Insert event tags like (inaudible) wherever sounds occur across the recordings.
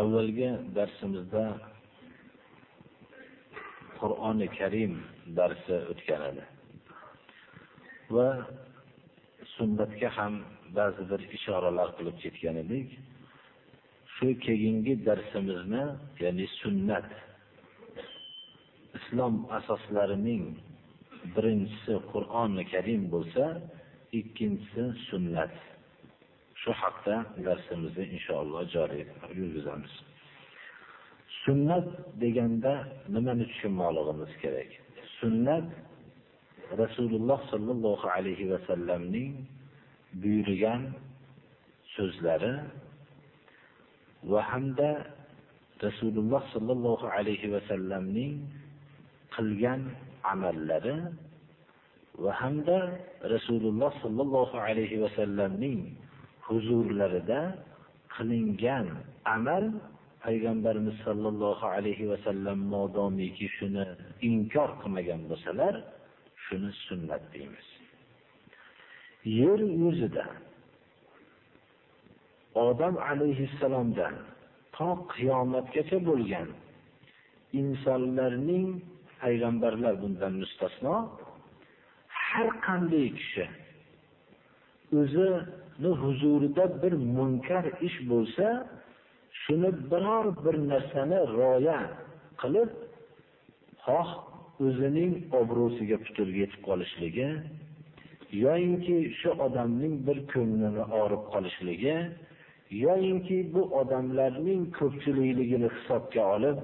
Avvalgi darsimizda qur'oni karim darsi o'tgan edi. Va sunnatga ham ba'zi bir ishoralar qilib ketgan edik. Shu keyingi darsimizni ya'ni sunnat islom asoslarining birinchisi qur'oni karim bo'lsa ikkinchisi sunnat. Shu haqda darsimizni inshaalloh joriy yurgizamiz. Sunnat deganda nimani tushunmoqligimiz kerak? Sunnat rasululloh sollallohu alayhi vasallamning buyurgan so'zlari va hamda rasululloh sollallohu alayhi vasallamning qilgan amallari va hamda rasululloh sollallohu alayhi vasallamning huzurlarida qilingan amal payg'ambarimiz sollallohu alayhi vasallam modomiki shuni inkor qilmagan bo'lsalar shuni sunnat deymiz. Yer yuzida odam alayhissalomdan to qiyomatgacha bo'lgan insonlarning payg'ambarlar bundan mustasno har qanday kishi o'zini huzurida bir munkar ish bo'lsa shuni biror bir narsani rioya qilib xoh o'zining obro'siga putur yetib qolishligi yoyinki shu odamning bir ko'nglini og'rib qolishligi yoyinki bu odamlarning ko'pchilikligini hisobga olib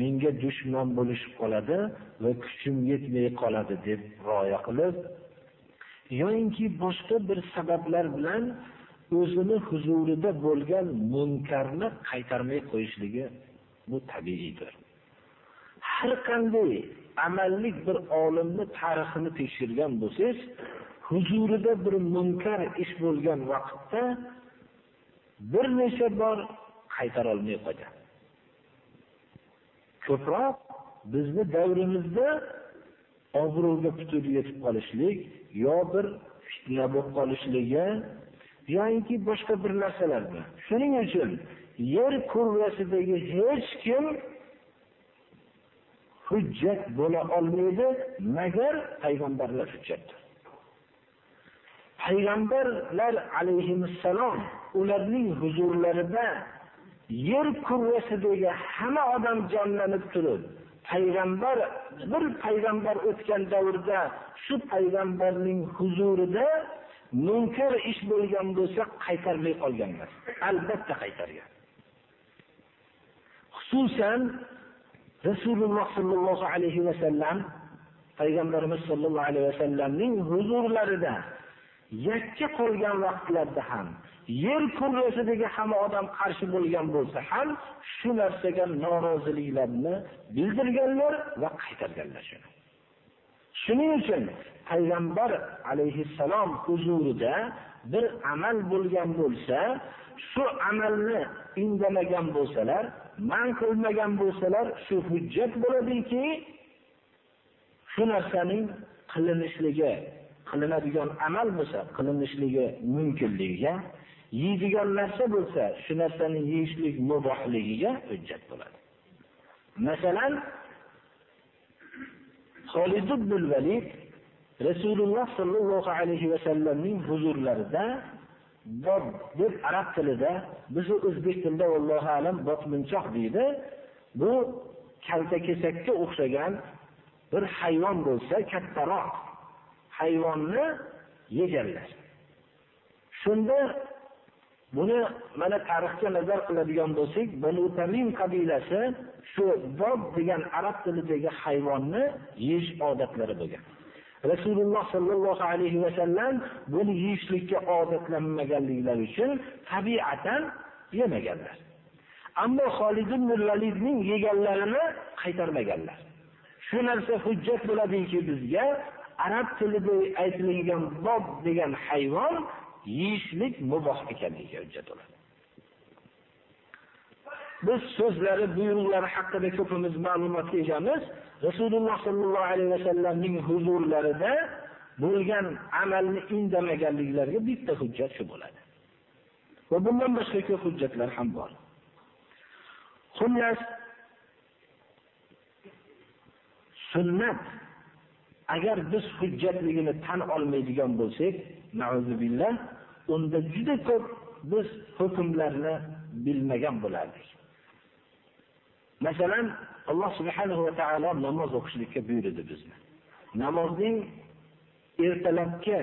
menga dushman bo'lishib qoladi va kuchim yetmay qoladi deb rioya qilib yoyinki boshqa bir sabablar bilan o'zini huzurida bo'lgan munkarni qaytarmay qo'yishligi bu tabiiydir. Har qanday amallik bir olimni tarixini tekshirgan bo'lsangiz huzurida bir munkar ish bo'lgan vaqtda bir necha bor qaytarolmay qolgan ko'proq bizni davrimizda obro'ga putur yetib qolishlik yo bir fitna bo'lib qolishligi yoinki boshqa bir narsalarda. Shuning uchun yer kurrasidagi hech kim hujjat bo'la olmaydi magar payg'ambarlar hujjatdir. Payg'ambarlar alayhissalom ularning huzurlarida yer kurrasidagi hamma odam jonlanib turib payg'ambar bir payg'ambar o'tgan davrda shu payg'ambarning huzurida munkar ish bo'lgan bo'lsa qaytarmay qolganlar. Albatta qaytargan. Xususan rasululloh sollallohu alayhi vasallam payg'ambarimiz sollallohu alayhi vasallamning huzurlarida yakka qolgan vaqtlarda ham yer kurrasidagi hamma odam qarshi bo'lgan bo'lsa ham shu narsaga noroziliklarni bildirganlar va qaytarganlar shuni. Shuning uchun payg'ambar alayhissalom huzurida bir amal bo'lgan bo'lsa shu amalni indamagan bo'lsalar man qilmagan bo'lsalar shu hujjat bo'ladiki shu narsaning qilinishligi qilinadigan amal bo'lsa qilinishligi mumkinligiga yeydigan narsa bo'lsa shu narsani yeyishlik mubohligiga hujjat bo'ladi. Masalan Xolid ibn Valid Rasululloh sollallohu alayhi va sallamning huzurlarida bob deb arab tilida biz o'zbek tilida vallohu alam botmunchoq deydi. Bu kalta kesakka o'xshagan bir hayvon bo'lsa kattaroq hayvonni yeganlar shunda buni mana tarixga nazar qiladigan bo'lsak banu tamim qabilasi shu bob degan arab tilidagi hayvonni yeyish odatlari bo'lgan rasululloh sollallohu alayhi vasallam buni yeyishlikka odatlanmaganliklari uchun tabiatan yemaganlar. Ammo Xolid ibn Validning yeganlarini qaytarmaganlar. Shu narsa hujjat bo'ladiki bizga arab tilida aytilgan bob degan hayvon yeyishlik muboh ekanligiga hujjat bo'ladi. Biz so'zlari, buyruqlari haqida ko'pimiz ma'lumotga egamiz. Rasululloh sollallohu alayhi vasallamning huzurlarida bo'lgan amalni indamaganliklariga bitta hujjat shu bo'ladi. Va bundan boshqa ko'p hujjatlar ham bor. Xullas sunnat agar biz hujjatligini tan olmaydigan bo'lsak, na'uzubillah, unda juda ko'p biz hukmlarni bilmagan bo'lardik. Masalan, Alloh subhanahu va taolo namoz o'qishlikka buyurdi bizni. Namozning ertalabki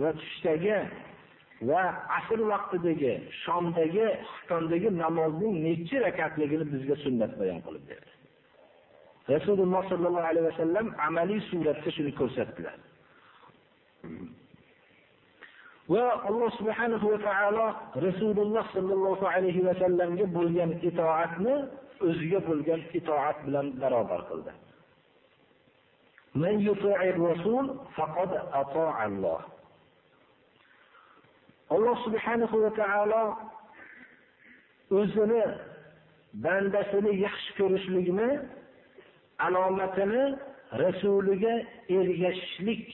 va tushdagi va asr vaqtidagi, shomdagi, xiftondagi namozning necha rakatligini bizga sunnat bayon qilib berdi. Rasululloh sollallohu alayhi vasallam amaliy suratda shuni ko'rsatdilar. Va Alloh subhanahu va taolo Rasululloh sollallohu alayhi vasallamga bo'lgan itoatni o'ziga bo'lgan itoat bilan barobar qildi. Men yuti'ir rasul faqad ata'a Alloh. Alloh subhanahu va taolo o'zini bandasini yaxshi ko'rishlikni alomatini rasuliga ergashishlik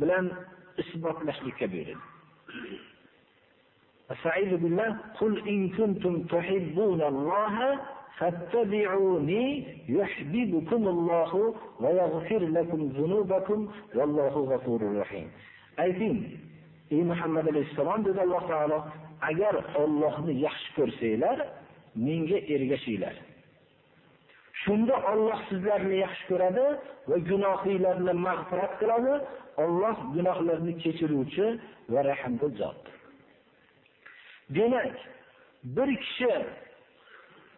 bilan isbotlashlikka buyurdi. Astagfiru billah qul in kuntum tuhibbunalloha fattabi'uni yuhibbukumulloh va yaghfir lakum dhunubakum vallohu g'afurur rahim. Ayting, ey Muhammad alayhisalom dedi Alloh taolo, agar Allohni yaxshi ko'rsanglar, menga ergashinglar. Shunda Alloh sizlarni yaxshi ko'radi va gunohinglarni mag'firat qiladi. Alloh gunohlarni kechiruvchi va rahmdil zotdir. Demak, bir kishi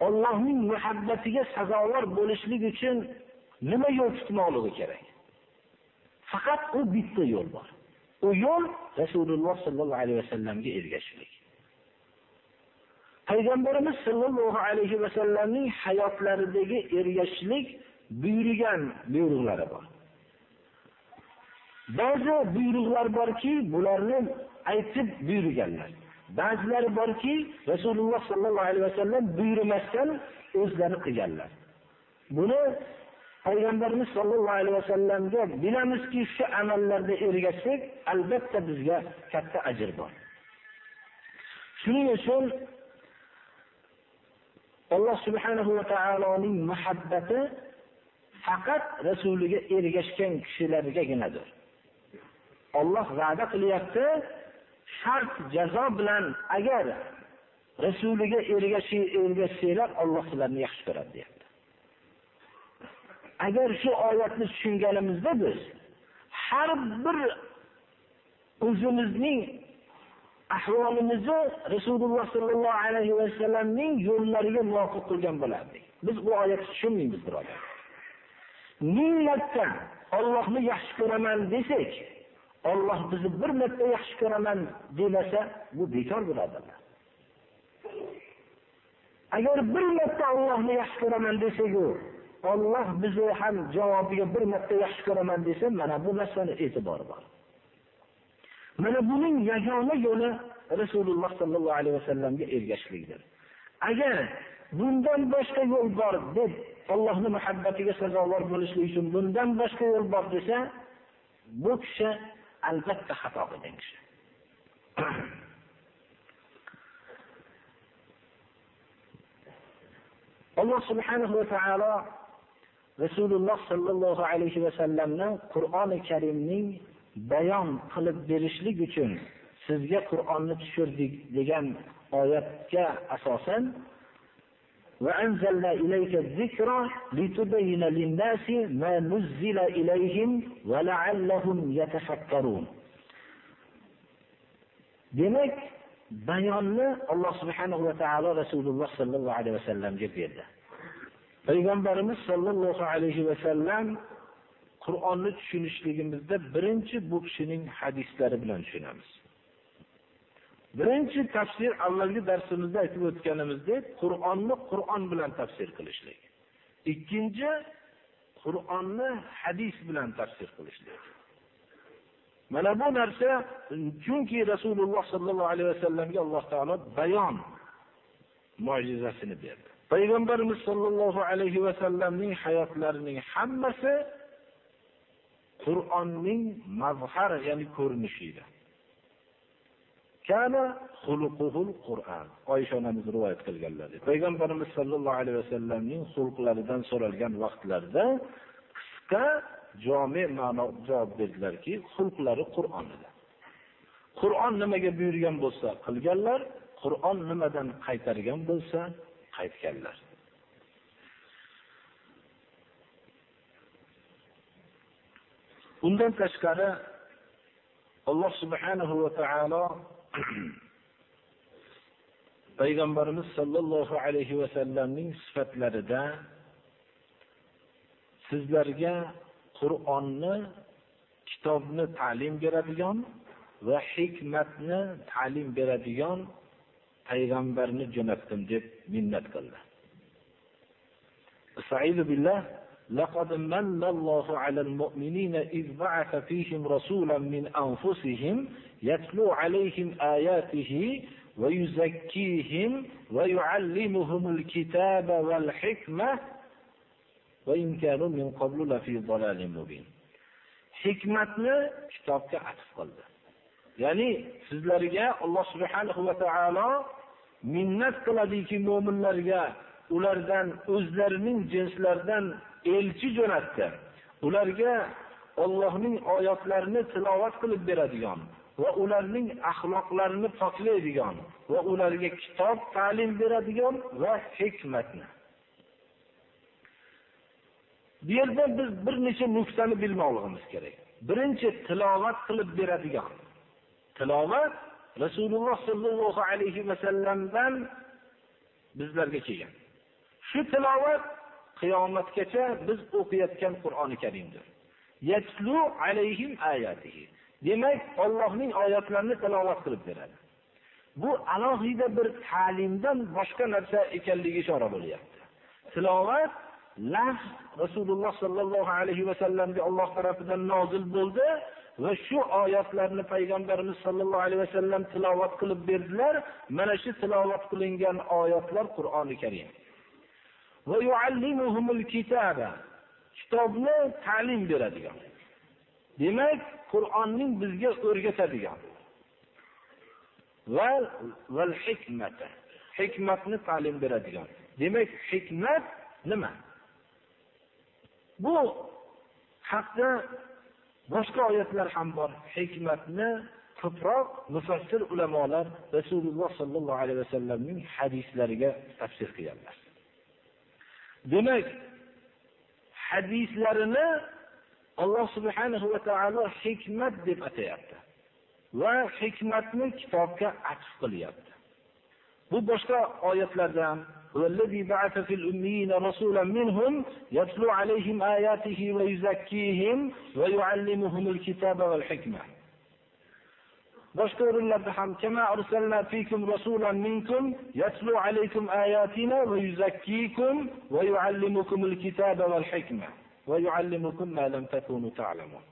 Allohning muhabbatiga sazovor bo'lishlik uchun nima yo'l tutmoqligi kerak? Faqat u bitta yo'l bor. U yo'l Rasululloh sollallohu alayhi vasallamga ergashishlik. Payg'ambarimiz sollallohu alayhi vasallamning hayotlaridagi ergashishlik buyurgan buyruqlari bor. Ba'zi buyruqlar borki, bularni aytib buyurganlar. Ba'zilari borki, Rasululloh sollallohu alayhi vasallam buyurmasdan o'zlari qilganlar. Buni Payg'ambarimiz sollallohu alayhi vasallamga bilamizki, shu amallarda ergashsak, albatta bizga katta ajr bor. Shuning uchun Alloh subhanahu va taoloning muhabbati faqat rasuliga ergashgan kishilargaginadir. Alloh va'da qilyapti, shart jazo bilan agar rasuliga ergashsanglar, Alloh sizlarni yaxshi ko'radi deyapti. Agar shu oyatni tushunganimizda biz har bir o'zimizning ahvolimizni Rasululloh sollallohu alayhi vasallamning yo'llariga muvofiq qilgan bo'lardik. Biz bu oyatni tushunmaymiz birodar. millatdan Allohni yaxshi ko'raman desak, Alloh bizni bir marta yaxshi ko'raman demasa, bu bekor birodarlar. Agar bir marta Allohni yaxshi ko'raman desak, Alloh bizni ham javobiga bir marta yaxshi ko'raman desa, mana bu narsani e'tibori bor. Mana buning yagona yo'li Rasululloh sallallohu alayhi vasallamga ergashishlikdir. Agar bundan boshqa yo'l bor deb allohni muhabbatiga sazovor bo'lishlik uchun bundan boshqa yo'l bor desa, bu kishi albatta xato qilgan kishi. (clears throat) Alloh subhanahu va taolo Rasululloh sallallohu alayhi vasallamni Qur'oni Karimning bayon qilib berishlik uchun sizga Qur'onni tushirdik degan oyatga asosan va anzalna ilayka zikra litubayyana lin-nasi ma nuzila ilayhim va la'allahum yatafakkarun. Demak, bayonni Alloh subhanahu va taolo Rasululloh sallallohu alayhi vasallamga berdi. Payg'ambarimiz sallallohu alayhi vasallam Qur'onni tushunishligimizda birinchi bu kishining hadislari bilan tushunamiz. Birinchi tafsir avvalgi darsimizda aytib o'tganimizdek, Qur'onni Qur'on bilan tafsir qilishlik. Ikkinchi Qur'onni hadis bilan tafsir qilishlik. Mana bu narsa chunki Rasululloh sollallohu alayhi vasallamga Alloh taolo bayon mo'jizasini berdi. Payg'ambarimiz sollallohu alayhi vasallamning hayotlarining hammasi Qur'onning mazhar, ya'ni ko'rinishi edi. Kana xuluquhul Qur'on. Oysha onamiz rivoyat qilganlar. Payg'ambarimiz sollallohu alayhi vasallamning xulqlaridan so'ralgan vaqtlarda qisqa jami ma'no javob berdilarki, xulqlari Qur'on edi. Qur'on nimaga buyurgan bo'lsa qilganlar, Qur'on nimadan qaytargan bo'lsa qaytganlar. Undan tashqari Alloh subhanahu va taolo (clears throat) payg'ambarimiz sollallohu alayhi vasallamning sifatlarida sizlarga Qur'onni kitobni ta'lim beradigan va hikmatni ta'lim beradigan payg'ambarni jo'natdim deb minnat qildi. Sa'id billah لقد من الله على المؤمنين إذ بعث فيهم رسولا من أنفسهم يتلو عليهم آياته ويزكيهم ويعلمهم الكتاب والحكمة وإن كانوا من قبل لفي ضلال مبين hikmatni kitobga atf qildi ya'ni sizlarga alloh subhanahu va taolo minnat qiladiki mo'minlarga ulardan o'zlarining jinslaridan elchi jo'natdi. Ularga Allohning oyatlarini tilovat qilib beradigan va ularning axloqlarini poklaydigan va ularga kitob ta'lim beradigan va hikmatni. Bu yerda biz bir necha nuqtani bilmoqligimiz kerak. Birinchi tilovat qilib beradigan. Tilovat Rasululloh sollallohu alayhi vasallamdan bizlarga kelgan. Shu tilovat qiyomatgacha biz o'qiyotgan Qur'oni Karimdir. Yatlu alayhim ayatihi. Demak, Allohning oyatlarini tilovat qilib beradi. Bu alohida bir ta'limdan boshqa narsa ekanligi ishora bo'lyapti. Tilovat lafz Rasululloh sallallohu alayhi va sallamga Alloh tomonidan nozil bo'ldi va shu oyatlarni payg'ambarimiz sollallohu alayhi va sallam tilovat qilib berdilar. Mana shu tilovat qilingan oyatlar Qur'oni Karim. Va yuallimuhumul kitaba kitobni ta'lim beradigan. Demak qur'onning bizga o'rgatadigan. Va val hikmata. Hikmatni ta'lim beradigan. Demak hikmat nima? Bu haqda boshqa oyatlar ham bor. Hikmatni ko'proq mufassir ulamolar rasululloh sollallohu alayhi vasallamning hadislariga tafsir qilganlar. Demak, hadislarini Alloh subhanahu va taolo hikmat deb atayapti. Va hikmatni kitobga atf qilyapti. Bu boshqa oyatlardan والذي بعث في الأميين رسولا منهم يتلو عليهم آياته ويزكيهم ويعلمهم الكتاب والحكمة boshqa o'rinlarda ham kama arsalna fikum rasulan minkum yatlu alaykum ayatina va yuzakkikum va yuallimukumul kitaba wal hikma va yuallimukum ma lam takunu ta'lamun.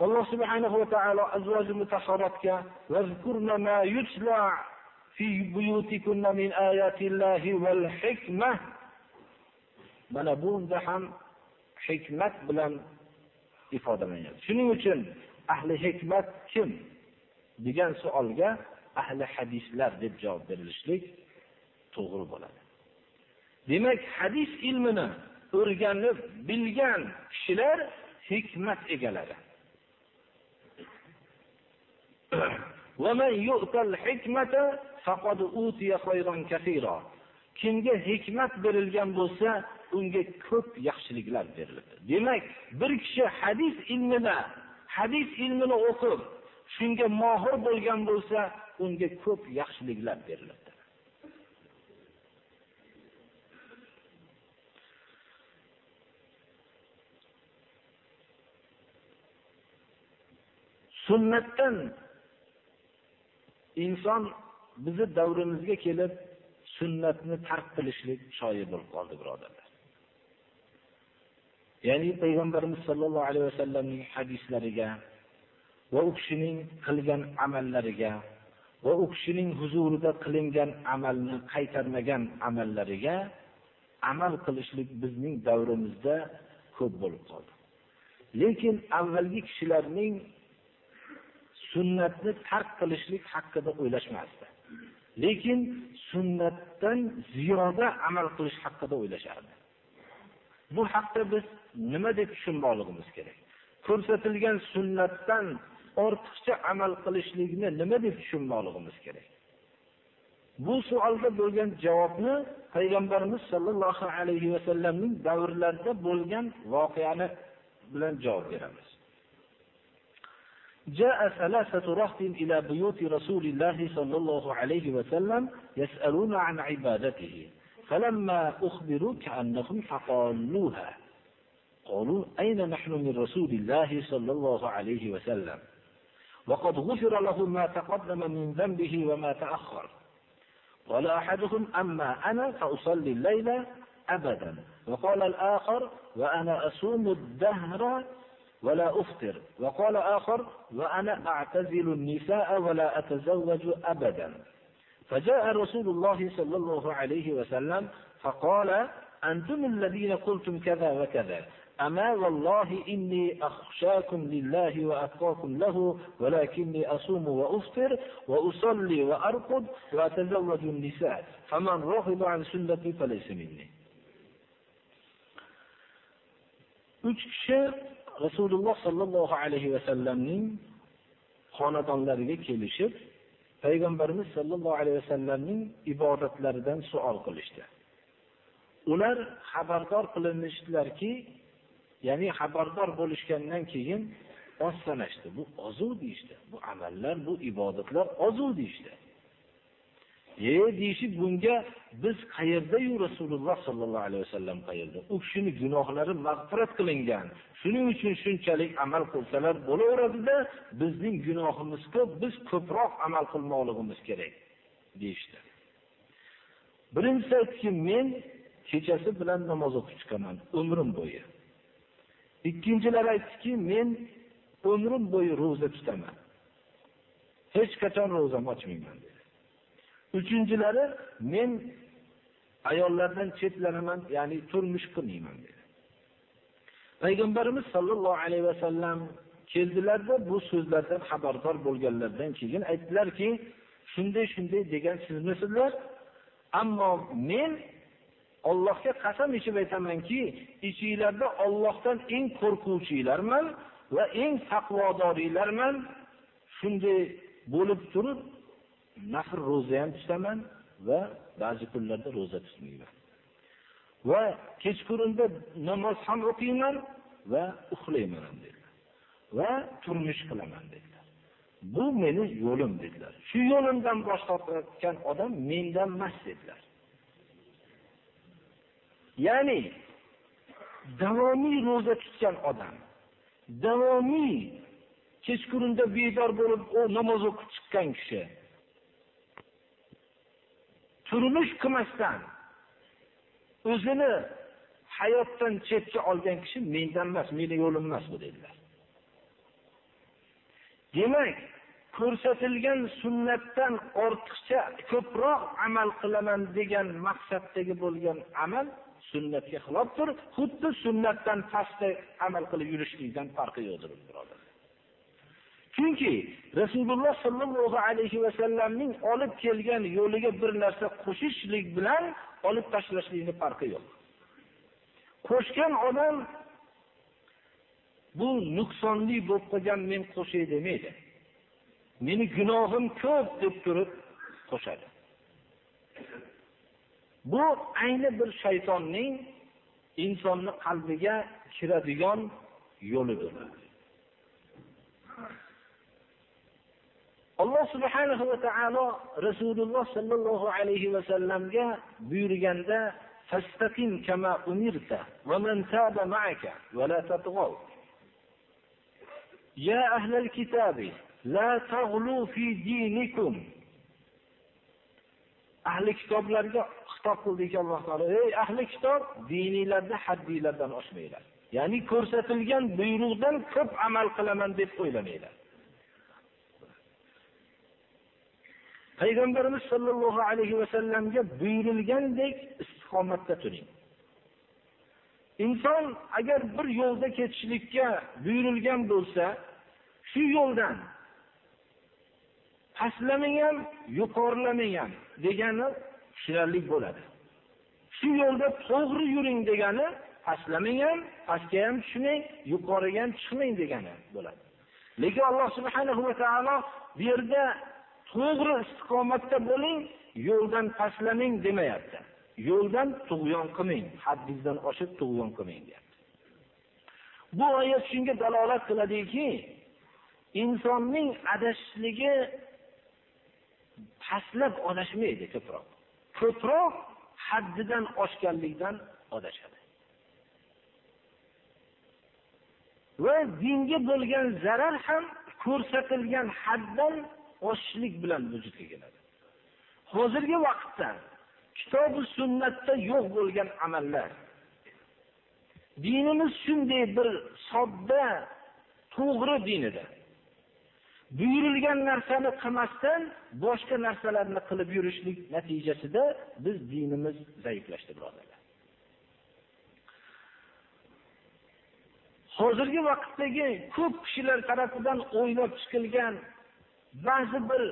Alloh subhanahu va taolo azwaj mutahharatga vazkurna ma yutla fi buyutikunna min ayati Allohi wal hikma mana bunda ham hikmat bilan ifodalanadi. Shuning uchun ahli hikmat kim degan savolga ahli hadislar deb javob berilishlik to'g'ri bo'ladi. Demak, hadis ilmini o'rganib bilgan kishilar hikmat egalari. (clears throat) Kimga hikmat berilgan bo'lsa, unga ko'p yaxshiliklar beriladi. Demak, bir kishi hadis ilmida hadis ilmini o'qib, shunga mohir bo'lgan bo'lsa, unga ko'p yaxshiliklar beriladi. Sunnatdan inson bizni davrimizga kelib sunnatni tark qilishlik shoyi bo'lib qoldi birodarlar ya'ni payg'ambarimiz sollallohu alayhi vasallamning hadislariga va u kishining qilgan amallariga va u kishining huzurida qilingan amalni qaytarmagan amallariga amal qilishlik bizning davrimizda ko'p bo'lib qoldi. Lekin avvalgi kishilarning sunnatni tark qilishlik haqida o'ylashmasdi. Lekin sunnatdan ziyoda amal qilish haqida o'ylashardi. bu haqda biz nima deb tushunmoqligimiz kerak ko'rsatilgan sunnatdan ortiqcha amal qilishlikni nima deb tushunmoqligimiz kerak bu savolga bo'lgan javobni payg'ambarimiz sollallohu alayhi vasallamning davrlarida bo'lgan voqeani bilan javob beramiz جاء ثلاثة رهط إلى بيوت رسول الله صلى الله عليه وسلم يسألون عن عبادته فلما أخبروا كأنهم فقالوها قالوا أين نحن من رسول الله صلى الله عليه وسلم؟ وقد غفر له ما تقدم من ذنبه وما تأخر. قال أحدهم أما أنا فأصلي الليل أبدا. وقال الآخر وأنا أصوم الدهر ولا أفطر. وقال آخر وأنا أعتزل النساء ولا أتزوج أبدا. فجاء رسول الله صلى الله عليه وسلم فقال أنتم الذين قلتم كذا وكذا أما والله إني أخشاكم لله وأتقاكم له ولكني أصوم وأفطر وأصلي وأرقد وأتزوج النساء فمن رغب عن سنتي فليس مني. Uch kishi rasululloh sollallohu alayhi vasallamning xonadonlariga kelishib payg'ambarimiz sollallohu alayhi vasallamning ibodatlaridan savol qilishdi. Ular xabardor qilinishdilarki ya'ni xabardor bo'lishgandan keyin oz sanashdi. Bu ozu deyishdi. Bu amallar bu ibodatlar ozuv deyishdi. E deyishib bunga biz qayerdayu rasululloh sollallohu alayhi vasallam qayerda? U kishini gunohlari mag'firat qilingan. Shuning uchun shunchalik amal qilsalar bo'laveradida bizning gunohimiz ko'p biz ko'proq amal qilmoqligimiz kerak deyishdi. Birinchisi aytdiki men kechasi bilan namoz o'qib chiqaman umrim bo'yi. Ikkinchilar aytdiki men umrim bo'yi ro'za tutaman. Hech qachon ro'zam ochmayman dedi uchinchilari men ayollardan chetlanaman ya'ni turmush qilmayman dedi payg'ambarimiz sollallohu alayhi vasallam keldilarda bu so'zlardan xabardor bo'lganlardan keyin aytdilarki shunday shunday degan sizmisizlar ammo men Allohga qasam ichib aytamanki, ichinglarda Allohdan eng qo'rquvchilarman va eng taqvodorlarman. Shunday bo'lib turib, nafr ro'za ham tutaman va ba'zi kunlarda ro'za tutmayman. Va kechqurunda namoz ham o'qiyman va uxlayman ham dedilar. Va turmush qilaman dedilar. Bu meni yo'lim dedilar. Shu yo'limdan bosh tortayotgan odam mendan emas dedilar. Ya'ni davomiy ro'za tutgan odam, davomiy kechqurunda bedor bo'lib u namoz o'qib chiqqan kishi turmush qilmasdan o'zini hayotdan chetga olgan kishi mendan emas, meni yo'lim emas bu dedilar. Demak, ko'rsatilgan sunnatdan ortiqcha ko'proq amal qilaman degan maqsaddagi bo'lgan amal sunnatga xilofdir. Xuddi sunnatdan pastda amal qilib yurishlikdan farqi yo'qdir, birodar. Chunki Rasululloh sollallohu alayhi vasallamning olib kelgan yo'liga bir narsa qo'shishlik bilan olib tashlashlikning farqi yo'q. Qo'shgan odam bu nuqsonli bo'lib qolgan men qo'shay demaydi. Meni gunohim ko'p deb turib qo'shadi. Bu ayni bir shaytonning insonni qalbiga kiradigan yo'lidir. Alloh subhanahu va taolo Rasululloh sallallohu alayhi va sallamga buyurganda fastaqim kama umirta va man taba ma'aka va la tatghaw. Ya ahlal kitabi la taghlu fi dinikum ahli kitoblarga xitob qildiki Alloh taolo: "Ey ahli kitob, dininglarni haddinglardan oshmanglar." Ya'ni ko'rsatilgan buyruqdan ko'p amal qilaman deb o'ylamanglar. Payg'ambarimiz sollallohu alayhi va sallamga buyurilgandek istiqomatda turing. Inson agar bir yo'lda ketishlikka buyurilgan bo'lsa, shu yo'ldan pastlamang ham, yuqorilamang ham degani tushunarli bo'ladi. Shu yo'lda to'g'ri yuring degani pastlamang ham, pastga ham tushmang, yuqoriga ham chiqmang degani bo'ladi. Lekin Alloh subhanahu va taolo bu yerda to'g'ri istiqomatda bo'ling, yo'ldan tashlaning demayapti. Yo'ldan tug'yon qilmang, haddingizdan oshib tug'yon qilmang deyapti. Bu oyat shunga dalolat qiladiki, insonning adashishligi pastlab adashmaydi ko'proq. Ko'proq haddidan oshganlikdan adashadi. Va dinga bo'lgan zarar ham ko'rsatilgan haddan oshishlik bilan vujudga keladi. Hozirgi vaqtda kitob va sunnatda yo'q bo'lgan amallar dinimiz shunday bir sodda, to'g'ri din edi. buyurilgan narsani qilmasdan boshqa narsalarni qilib yurishlik natijasida biz dinimiz zaiflashdi birodarlar. Hozirgi vaqtdagi ko'p kishilar tarafidan o'ylab chiqilgan ba'zi bir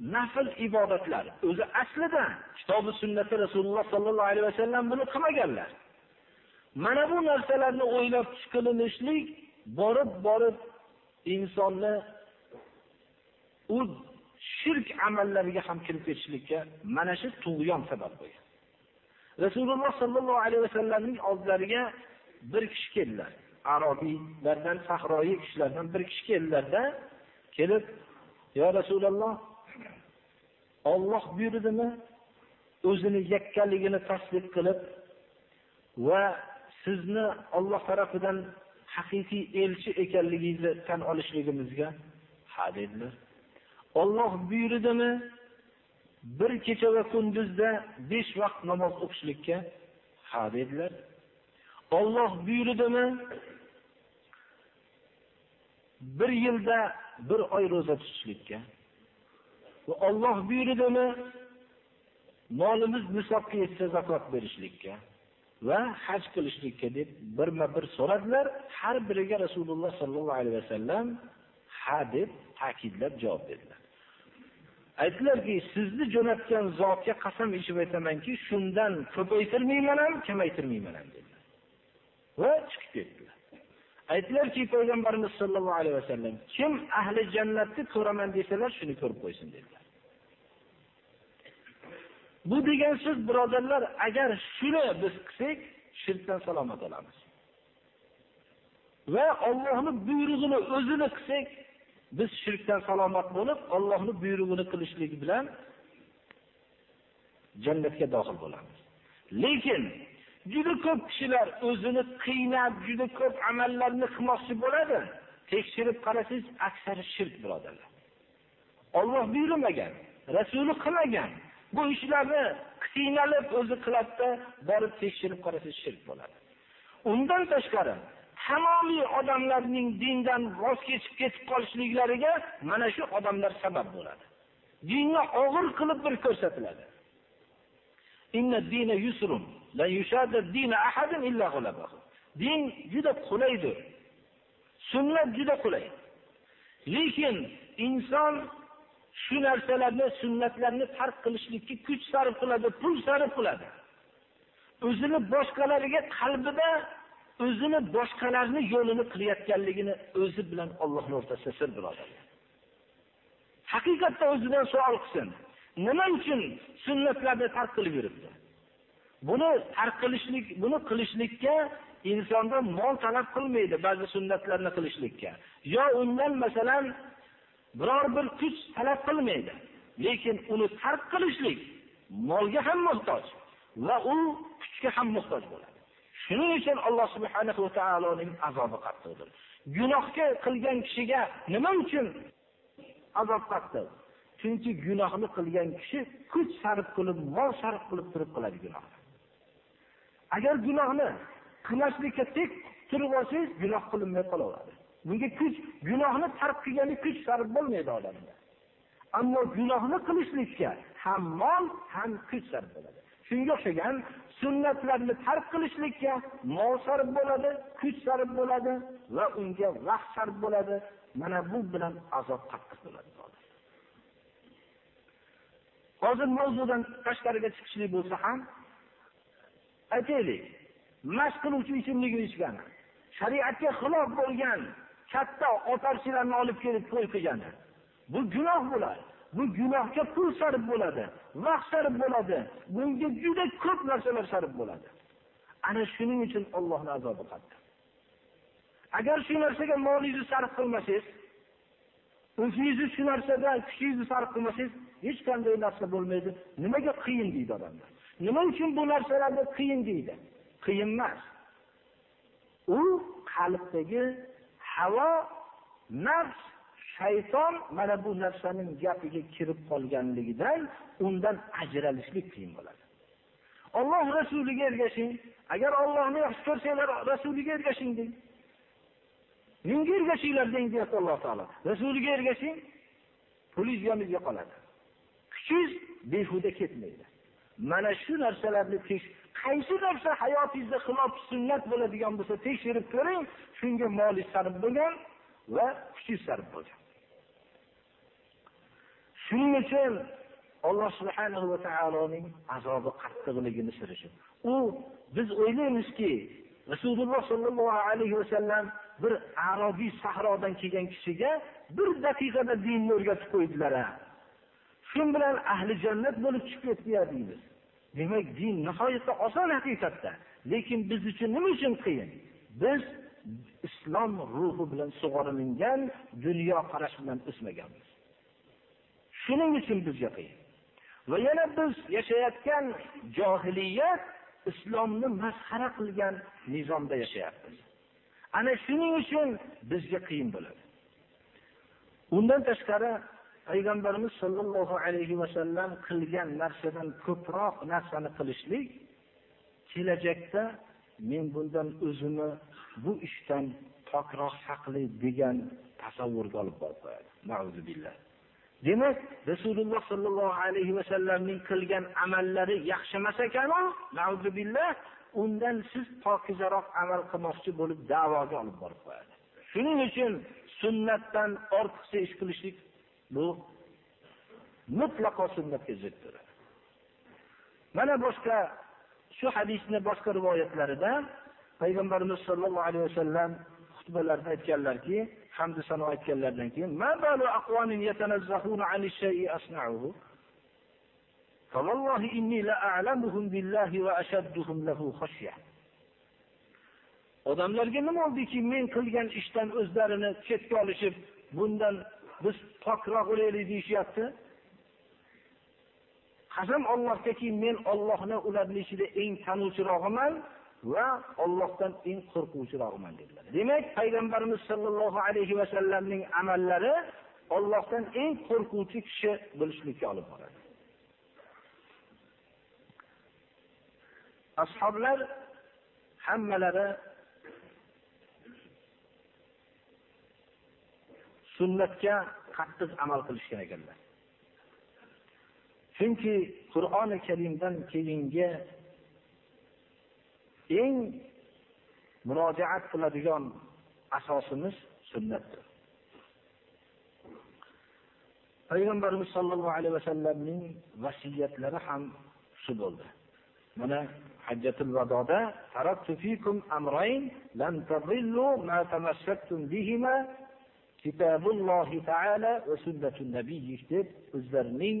nafl ibodatlar o'zi aslida kitobi sunnati Rasululloh sollallohu alayhi vasallam buni qilmaganlar. Mana bu narsalarni o'ylab chiqilinishlik borib borib insonni u shirk amallariga ham kirib ketishlikka mana shu tug'yon sabab bo'lgan. Rasululloh sollallohu alayhi vasallamning oldilariga bir kishi keldilar. Arabiylardan, sahroyi kishilardan bir kishi keldilarda, kelib, "Ya Rasululloh, Alloh buyurdimi? O'zini yakkaligini tasdiq qilib va sizni Alloh tarafidan haqiqiy elchi ekanligingizni tan olishligimizga ha dedilar. Alloh buyurdimi? Bir kecha va kunduzda 5 vaqt namoz o'qishlikka ha dedilar. Alloh buyurdimi? Bir yilda bir oy roza tutishlikka. Va Alloh buyurdimi? Molimiz nisobga yetsa zakot berishlikka va haj qilishlikka deb birma-bir so'radilar. Har biriga Rasululloh sallallohu alayhi vasallam ha deb ta'kidlab javob berdilar. Aytdilarki, sizni jo'natgan zotga qasam ichib aytamanki, shundan ko'paytirmayman ham, kamaytirmayman ham dedilar. Va chiqib ketdi. Aytdilarki, payg'ambarimiz sollallohu alayhi vasallam, kim ahli jannatni ko'raman desalar, shuni ko'rib qo'ysin dedilar. Bu degan so'z birodarlar, agar shuni biz qilsak, shirkdan salomat olamiz Va Allohning buyrug'ini o'zini qilsak, biz shirkdan salomat bo'lib, Allohning buyrug'ini qilishlik bilan jannatga daxil bo'lamiz. Lekin juda ko'p kishilar o'zini qiynab, juda ko'p amallarni qilmoqchi bo'ladi. Tekshirib qarasangiz, aksari shirk birodarlar. Alloh buyurmagan, Rasuli qilmagan. Bu ishlarni qiynalib o'zi qiladida, borib tekshirib qarasangiz shirk bo'ladi. Undan tashqari tamomiy odamlarning dindan voz kechib ketib qolishliklariga mana shu odamlar sabab bo'ladi. Dinni og'ir qilib bir ko'rsatiladi. La yushadda dina ahadin illa g'alabahu. Din juda qulaydir. Sunnat juda qulay. Lekin inson shu narsalarni, sunnatlarni tark qilishlikka kuch sarf qiladi, pul sarf qiladi. O'zini boshqalarga qalbida o'zini boshqalarning yo'lini qilayotganligini o'zi bilan Allohning o'rtasida sir birodarlar. Haqiqatda o'zidan savol qilsin. Nima uchun sunnatlarni tark qilib yuribdi? Buni tark qilishlik, buni qilishlikka insondan mol talab qilmaydi ba'zi sunnatlarni qilishlikka. Yo undan masalan biror bir kuch talab qilmaydi. Lekin uni tark qilishlik molga ham muhtoj va u kuchga ham muhtoj bo'ladi. Shuning uchun Alloh subhanahu va taoloning azobi qattiqdir. Gunohga qilgan kishiga nima uchun azob qattiq? chunki gunohni qilgan kishi kuch sarf qilib mol sarf qilib turib qiladi gunohni agar gunohni qilmaslikka tek turib olsangiz gunoh qilinmay qolaveradi. Bunga kuch gunohni tark qilganlik kuch sarf bo'lmaydi odamda. Ammo gunohni qilishlikka ham mol ham kuch sarf bo'ladi. Shunga o'xshagan sunnatlarni tark qilishlikka mol sarf bo'ladi kuch sarf bo'ladi va unga vaqt sarf bo'ladi. Mana bu bilan azob qattiq bo'ladi. Hozir mavzudan tashqariga chiqishlik bo'lsa ham aytaylik mashq qiluvchi ichimlikni ichgani shariatga xilof bo'lgan katta otarchilarni olib kelib to'y qilgani. Bu gunoh bo'ladi bu gunohga pul sarf bo'ladi vaqt sarf bo'ladi bunga juda ko'p narsalar sarf bo'ladi. Ana shuning uchun ollohni azobi qattiq. Agar shu narsaga molingizni sarf qilmasangiz o'zingizni shu narsada kuchingizni sarf qilmasangiz hech qanday narsa bo'lmaydi. Nimaga qiyin deydi odamlar? Nima uchun bu narsalarda qiyin deydi? Qiyin emas. U qalbdagi havo nafs shayton mana bu narsaning gapiga kirib qolganligidan undan ajralishlik qiyin bo'ladi. Olloh rasuliga ergashing. Agar ollohni yaxshi ko'rsanglar rasuliga ergashing deng. Menga ergashinglar deng deyapti alloh taolo. Rasuliga ergashing pulingiz yoningizga qoladi. Kuchingiz behuda ketmaydi. Mana shu narsalarni qaysi narsa hayotingizda xilof sunnat bo'ladigan bo'lsa tekshirib ko'ring shunga molingiz sarf bo'lgan va kuchingiz sarf bo'lgan. Shuning uchun alloh subhanahu va taoloning azobi qattiqligini siri shu u biz o'ylaymizki rasululloh sollallohu alayhi vasallam bir arobiy sahrodan kelgan kishiga bir daqiqada dinni o'rgatib qo'ydilar shu bilan ahli jannat bo'lib chiqib ketdi deymiz. Demak din nihoyatda oson haqiqatda. Lekin biz uchun nima uchun qiyin? Biz islom ruhi bilan sug'orilingan dunyo qarash bilan o'smaganmiz. Shuning uchun bizga qiyin. Va yana biz yashayotgan johiliyat islomni masxara qilgan nizomda yashayapmiz. Ana shuning uchun bizga qiyin bo'ladi. Undan tashqari payg'ambarimiz sollallohu alayhi vasallam qilgan narsadan ko'proq narsani qilishlik kelajakda men bundan o'zimni bu ishdan pokroq saqlay degan tasavvurga olib borib qo'yadi. Demak rasululloh sollallohu alayhi vasallamning qilgan amallari yaxshi emas ekanu undan siz pokizaroq amal qilmoqchi bo'lib da'voga olib borib qo'yadi. Shuning uchun sunnatdan ortiqcha ish qilishlik bu mutlaqo sunnatga ziddir mana boshqa shu hadisni boshqa rivoyatlarida payg'ambarimiz sollallohu alayhi vasallam xutbalarida aytganlarki hamdu sano aytganlaridan keyin فوالله إني لأعلمهم بالله وأشدهم له خشية odamlarga nima oldiki men qilgan ishdan o'zlarini chetga olishib bundan biz pokroq bo'laylik deyishyapti. Qasam ollohgaki men ollohni ularni ichida eng tanuvchirog'iman va ollohdan eng qo'rquvchirog'iman dedilar. Demak payg'ambarimiz sollallohu alayhi vasallamning amallari ollohdan eng qo'rquvchi kishi bo'lishlikka olib boradi. Ashoblar hammalari sunnatga qattiq amal qilishgan ekanlar. Chunki qur'oni karimdan keyingi eng murojaat qiladigan asosimiz sunnatdir. Payg'ambarimiz sollallohu alayhi vasallamning vasiyatlari ham shu bo'ldi. Mana hajjatul vadoda kitobullohi taala va sunnatun nabiy deb o'zlarining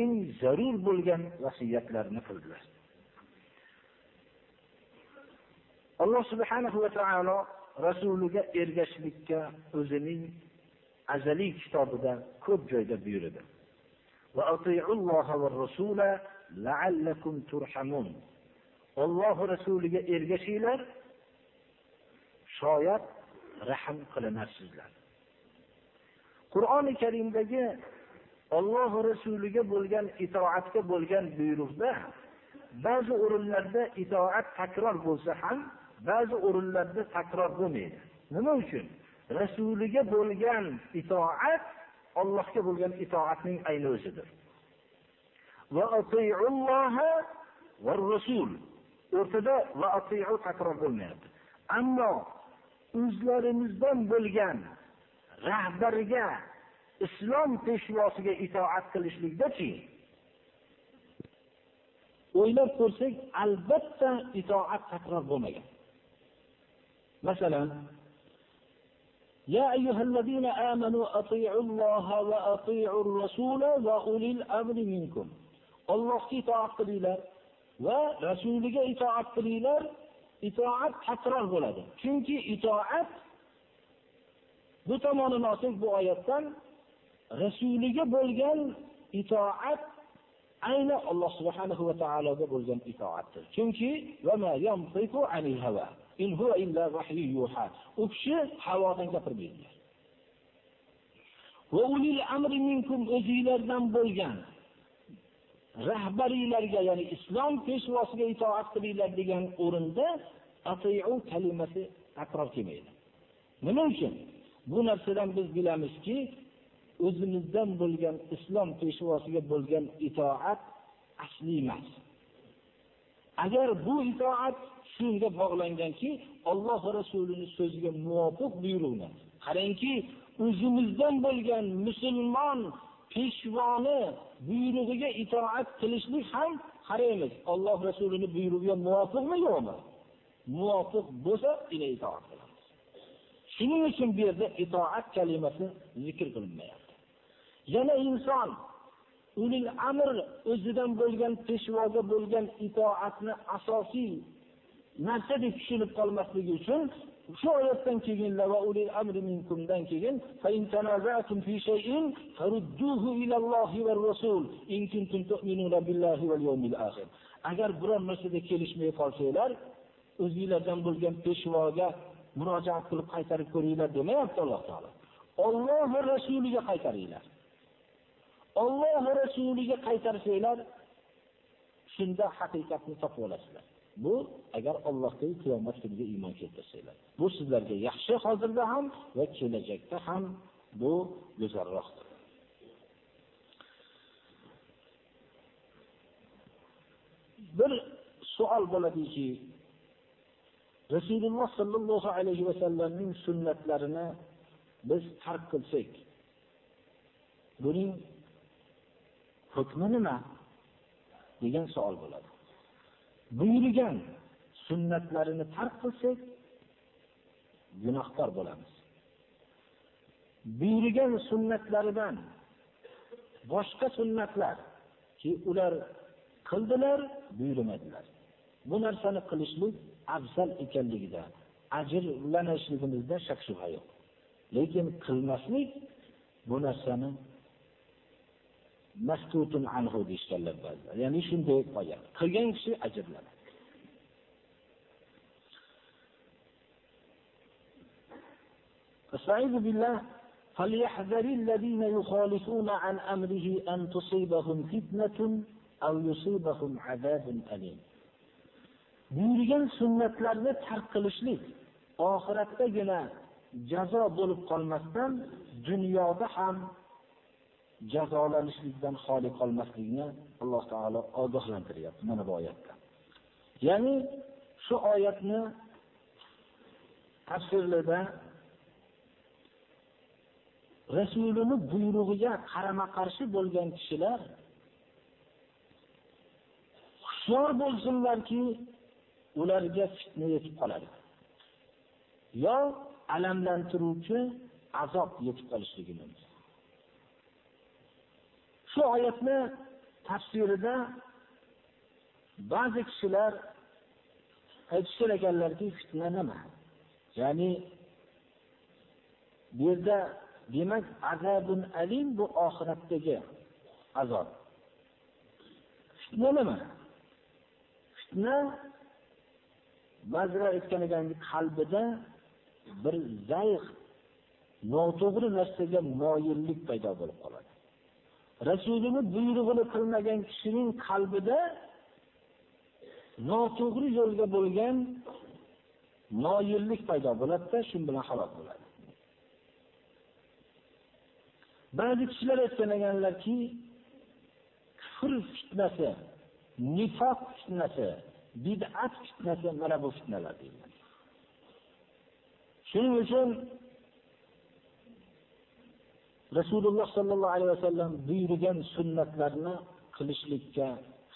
eng zarur bo'lgan vasiyatlarini qildilar. Alloh subhanahu va taolo rasuliga ergashishlikka o'zining azaliy kitobida ko'p joyda buyurdi. Olloh rasuliga ergashinglar shoyat rahm qilinarsizlar qur'oni karimdagi Alloh rasuliga bo'lgan itoatga bo'lgan buyruqda ba'zi o'rinlarda itoat takror bo'lsa ham, ba'zi o'rinlarda takror bo'lmaydi. Nima uchun? Rasuliga bo'lgan itoat Allohga bo'lgan itoatning ayni o'zidir. Va ati'ulloha va rasul. O'rtada va ati'u takror bo'lmayapti. Ammo o'zlarimizdan bo'lgan rahbariga islom peshvosiga itoat qilishlikdachi o'ylab ko'rsak albatta itoat takror bo'lmagan masalan يا أيها الذين آمنوا أطيعوا الله وأطيعوا الرسول وأولي الأمر منكم Allohga itoat qilinglar va rasuliga itoat qilinglar. Itoat takror bo'ladi. Chunki itoat bu tomoni olsak bu oyatdan rasuliga bo'lgan itoat ayni Alloh subhanahu va taologa bo'lgan itoatdir. Chunki va ma yanfiqu anil hawa in huwa illa vahyu yuha. U kishi havodan gapirmaydi Va ulil amri minkum o'zingizlardan bo'lgan rahbariylarga ya'ni islom peshvosiga itoat qilinglar degan o'rinda ati'u kalimasi takror kelmaydi. Nima uchun? Bu narsadan biz bilamizki, o'zimizdan bo'lgan islom peshvosiga bo'lgan itoat asli emas. Agar bu itoat shunga bog'langanki, Alloh rasulining so'ziga muvofiq buyruqni, qarangki, o'zimizdan bo'lgan musulmon peshvoni buyrug'iga itoat qilishlik ham qaraymiz. Alloh rasulining buyrug'iga muvofiqmi yo'qmi? Muvofiq bo'lsa, ina itoat. Shuning uchun bu yerda itoat kalimasi zikr qilinmayapti. Yana inson uning amr o'zidan bo'lgan peshvoga bo'lgan itoatni asosiy narsa deb tushunib qolmasligi uchun shu oyatdan keyin va ulil amri minkumdan keyin fa in tanaza'tum fi shay'in farudduhu ila Allohi va rasul in kuntum tu'minuna billahi wal yawmil akhir. Agar biror narsada kelishmay qolsanglar, o'zingizlardan bo'lgan peshvoga murojaat qilib qaytarib ko'ringlar demayapti Alloh taolo. Alloh va rasuliga qaytaringlar. Alloh va rasuliga qaytarsanglar, shunda haqiqatni topib olasizlar. Bu agar Allohga qiyomat kuniga iymon keltirsanglar. Bu sizlarga yaxshi hozirda ham va kelajakda ham bu go'zalroqdir. Bir savol bo'ladiki, Rasululloh sallallohu alayhi va sallamning sunnatlarini biz tark qilsak, buning hukmi nima degan savol bo'ladi. Buyurgan sunnatlarini tark qilsak, gunohkor bo'lamiz. Buyurgan sunnatlaridan boshqa sunnatlar ki ular qildilar, buyurmadilar. Bu narsani qilishlik afzal ekanligida ajrlanishligimizda shak shubha yo'q. Lekin qilmaslik bu narsani maskutun anhu deyishganlar ba'zilar. Ya'ni shunday qo'ygan. Qilgan kishi ajrlanadi. فاستعيذ بالله فليحذر الذين يخالفون عن أمره أن تصيبهم فتنة أو يصيبهم عذاب أليم buyurgan sunnatlarni tark qilishlik oxiratdagina jazo bo'lib qolmasdan dunyoda ham jazolanishlikdan xoli qolmasligini Alloh taolo ogohlantiryapti mana bu oyatda. Ya'ni shu oyatni tafsirlarda Rasulini buyrug'iga qarama-qarshi bo'lgan kishilar hushyor bo'lsinlarki, ularga fitna yetib qoladi. Yo alamlantiruvchi azob yetib qolishligi mumkin. Shu oyatni tafsirida ba'zi kishilar aytishar ekanlarki, fitna nima? Ya'ni bu yerda demak azabun alim bu oxiratdagi azob. Fitna nima? Fitna ba'zilar aytgan qalbida bir zayg, noto'g'ri narsaga moyillik paydo bo'lib qoladi. rasulini buyrug'ini qilmagan kishining qalbida noto'g'ri yo'lga bo'lgan moyillik paydo bo'ladida shu bilan halok bo'ladi ba'zi kishilar aytgan ekanlarki kufr fitnasi nifoq fitnasi bid'at fitnasi mana bu fitnalar deyiladi. Shuning uchun rasululloh sallallohu alayhi vasallam buyurgan sunnatlarni qilishlikka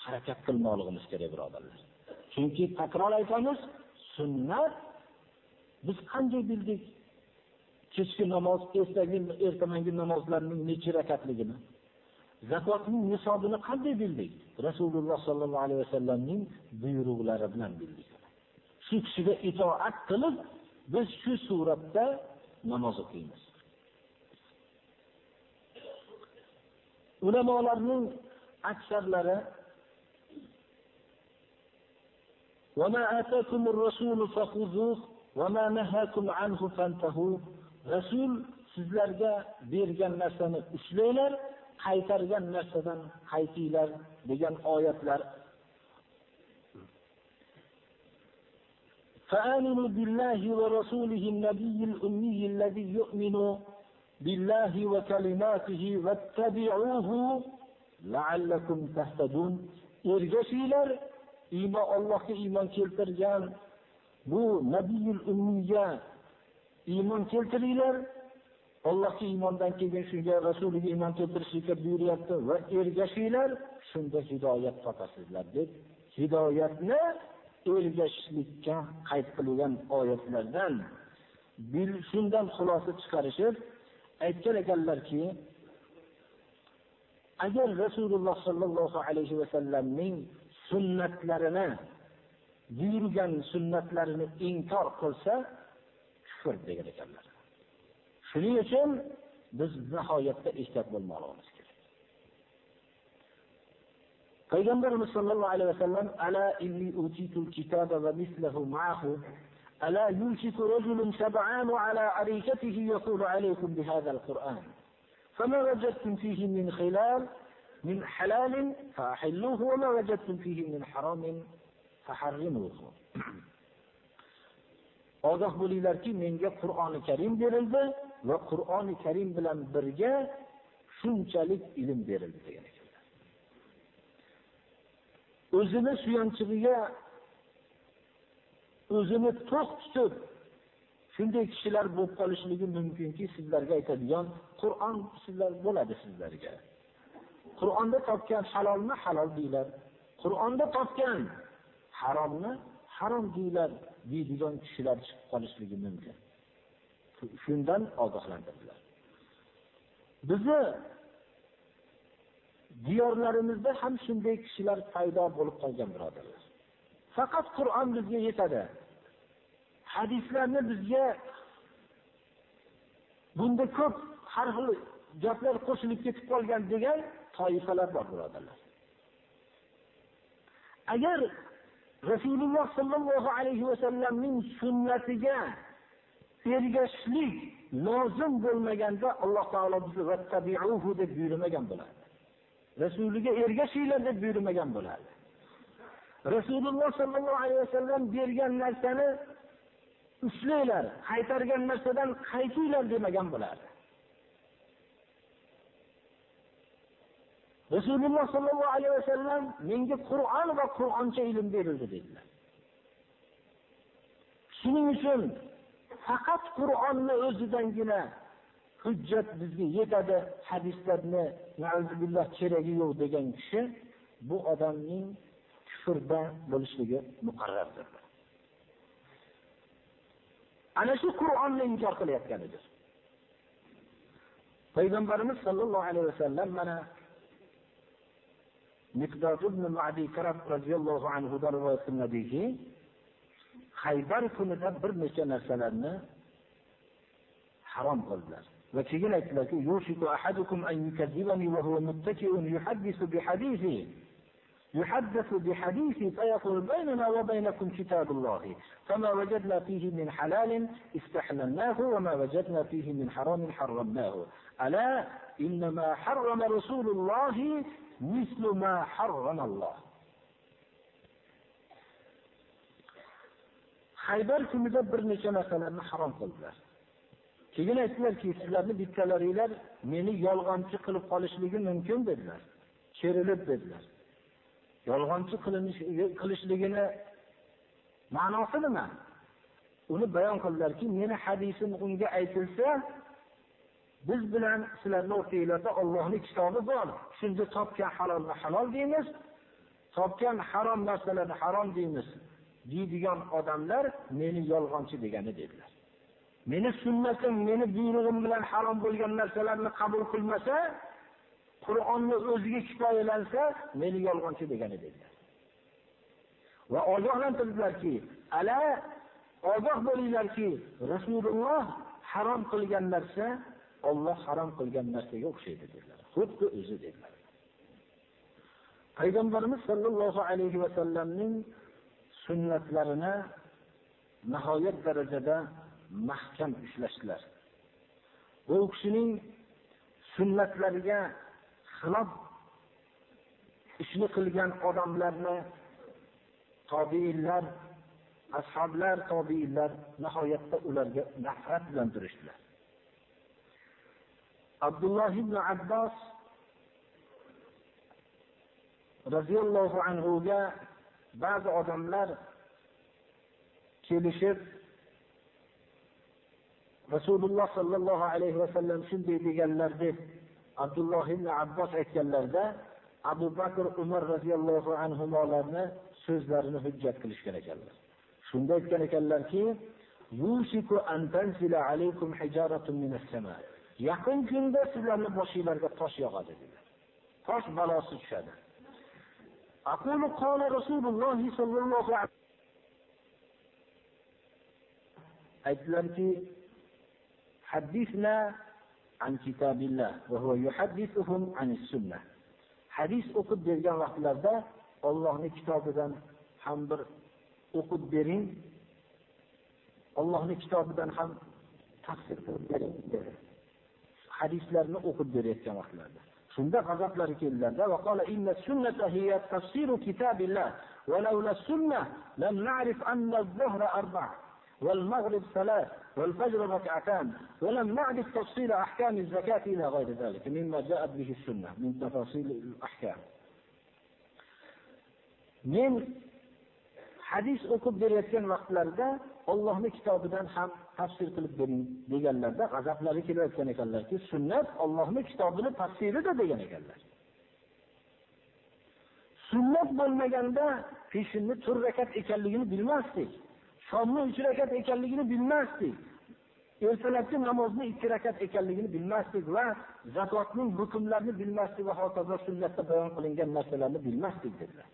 harakat qilmoqligimiz kerak birodarlar. Chunki takror aytamiz sunnat biz qanday bildik? Kechki namoz ertagi ertamangi namozlarning necha rakatligini? zakotning nisobini qanday bildik rasululloh sollallohu alayhi vasallamning buyruqlari bilan bildik shu kishiga itoat qilib biz shu suratda namoz o'qiymiz ulamolarning aksarlari وما آتاكم الرسول فخذوه وما نهاكم عنه فانتهوا rasul sizlarga bergan narsani ushlanglar qaytargan narsadan qaytinglar degan oyatlar فآمنوا بالله ورسوله النبي الأمي الذي يؤمن بالله وكلماته واتبعوه لعلكم تهتدون ergashinglar iymon Allohga iymon keltirgan bu nabiyul ummiya iymon keltiringlar Allohga iymondan keyin shunga rasuliga iymon keltirishga buyuryapti va ergashinglar shunda hidoyat topasizlar deb hidoyatni ergashishlikka qayd qilingan oyatlardan shundan xulosa chiqarishib aytgan ekanlarki agar rasululloh sollallohu alayhi vasallamning sunnatlarini buyurgan sunnatlarini inkor qilsa kufr degan ekanlar. Shuning uchun biz nihoyatda ehtiyot bo'lmoqligimiz kerak payg'ambarimiz sollallohu alayhi vasallam ala inni utitul kitaba va mislahu ma'ahu ألا يوشك رجل شبعان على عريكته يقول عليكم بهذا القرآن فما وجدتم فيه من خلال من حلال فأحلوه وما وجدتم فيه من حرام فحرموه ogoh bo'linglarki menga qur'oni karim berildi va qur'oni karim bilan birga shunchalik ilm berildi degan ekanlar. O'zini suyanchig'iga o'zini to'q tutib shunday kishilar bo'lib qolishligi mumkinki sizlarga aytadigan qur'on sizlar bo'ladi sizlarga. Qur'onda topgan halolni halol deylar qur'onda topgan haromni harom deylar deydigan kishilar chiqib qolishligi mumkin. Shundan ogohlantirdilar. Bizni diyorlarimizda ham shunday kishilar paydo bo'lib qolgan birodarlar. Faqat qur'on bizga yetadi. Hadislarni bizga bunda ko'p har xil gaplar qo'shilib ketib qolgan degan toifalar bor birodarlar. Agar rasululloh sollallohu alayhi vasallamning sunnatiga ergashishlik lozim bo'lmaganda alloh taolo bizni deb buyurmagan bo'lardi. Rasuliga ergashinglar deb buyurmagan bo'lardi. Rasululloh sollallohu alayhi vasallam bergan narsani ushlanglar qaytargan narsadan qaytinglar demagan bo'lardi. Rasululloh sollallohu alayhi vasallam menga qur'on va qur'oncha ilm berildi dedilar. Shuning uchun faqat qur'onni o'zidangina hujjat bizga yetadi hadislarni keragi yo'q degan kishi bu odamning kufrda bo'lishligi muqarrardir. Ana shu qur'onni inkor qilayotganidir. Payg'ambarimiz sollallohu alayhi vasallam mana miqdod ibn madi karab roziyallohu anhudan rivoyat qilinadiki haybar kunida bir necha narsalarni harom qildilar va keyin aytdilarki يحدث بحديثي فيقول بيننا وبينكم كتاب الله. فما وجدنا فيه من حلال استحللناه وما وجدنا فيه من حرام حرمناه. ألا إنما حرم رسول الله مثل ما حرم الله. Haybar kunida bir necha narsalarni harom qildilar. Keyin aytdilarki sizlarni bittalaringlar meni yolg'onchi qilib qolishligi mumkin dedilar. Kerilib dedilar. Yolg'onchi qilishligini ma'nosi nima? Uni bayon qildilarki meni hadisim unga aytilsa biz bilan sizlarni o'rtanglarda ollohni kitobi bor. Shunda topgan halolni halol deymiz topgan harom narsalarni harom deymiz. Deydigan odamlar meni yolg'onchi degani dedilar. Meni sunnatim meni buyrug'im bilan harom bo'lgan narsalarni qabul qilmasa qur'onni o'ziga kifoyalansa meni yolg'onchi degani dedilar. Va ogohlantirdilarki ala ogoh bo'linglarki rasululloh harom qilgan narsa olloh harom qilgan narsaga o'xshaydi dedilar. Xuddi o'zi dedilar. Payg'ambarimiz sollallohu alayhi vasallamning sunnatlarini nihoyat darajada mahkam ushlashdilar bu kishining sunnatlariga xilof ishni qilgan odamlarni tobiinlar ashablar, tobiinlar nihoyatda ularga nafrat bilan turishdilar. Abdulloh ibn abbos roziyallohu anhuga ba'zi odamlar kelishib rasululloh sallallohu alayhi va sallam shunday deganlar deb abdulloh ibn abbos aytganlarda abu bakr umar roziyallohu anhularni so'zlarini hujjat qilishgan ekanlar. Shunda aytgan ekanlarki yaqin kunda sizlarning boshinglarga tosh yog'adi dedilar. Tosh balosi tushadi. أقول قال رسول الله صلى الله عليه aytdilarki حدثنا عن كتاب الله وهو يحدثهم عن السنة hadis o'qib bergan vaqtlarda Allohning kitobidan ham bir o'qib bering Allohning kitobidan ham tafsir qilib bering dedi hadislarni o'qib berayotgan vaqtlarda shunda g'azablari keldilar والمغرب ثلاث والفجر ركعتان ولم نعرف تفصيل أحكام الزكاة إلى غير ذلك مما جاءت به السنة من تفاصيل الأحكام. من حديث o'qib berayotgan vaqtlarida Allohning kitobidan ham tafsir qilib bering deganlarda g'azablari kelayotgan ekanlarki, sunnat Allohning kitobini tafsirida degan ekanlar. Sunnat bo'lmaganda peshinni 4 rakat ekanligini bilmasdik. Shomni 3 rakat ekanligini bilmasdik. Ertalabki namozni 2 rakat ekanligini bilmasdik va zakotning hukmlarini bilmasdik va hokazo sunnatda bayon qilingan narsalarni bilmasdik dedilar.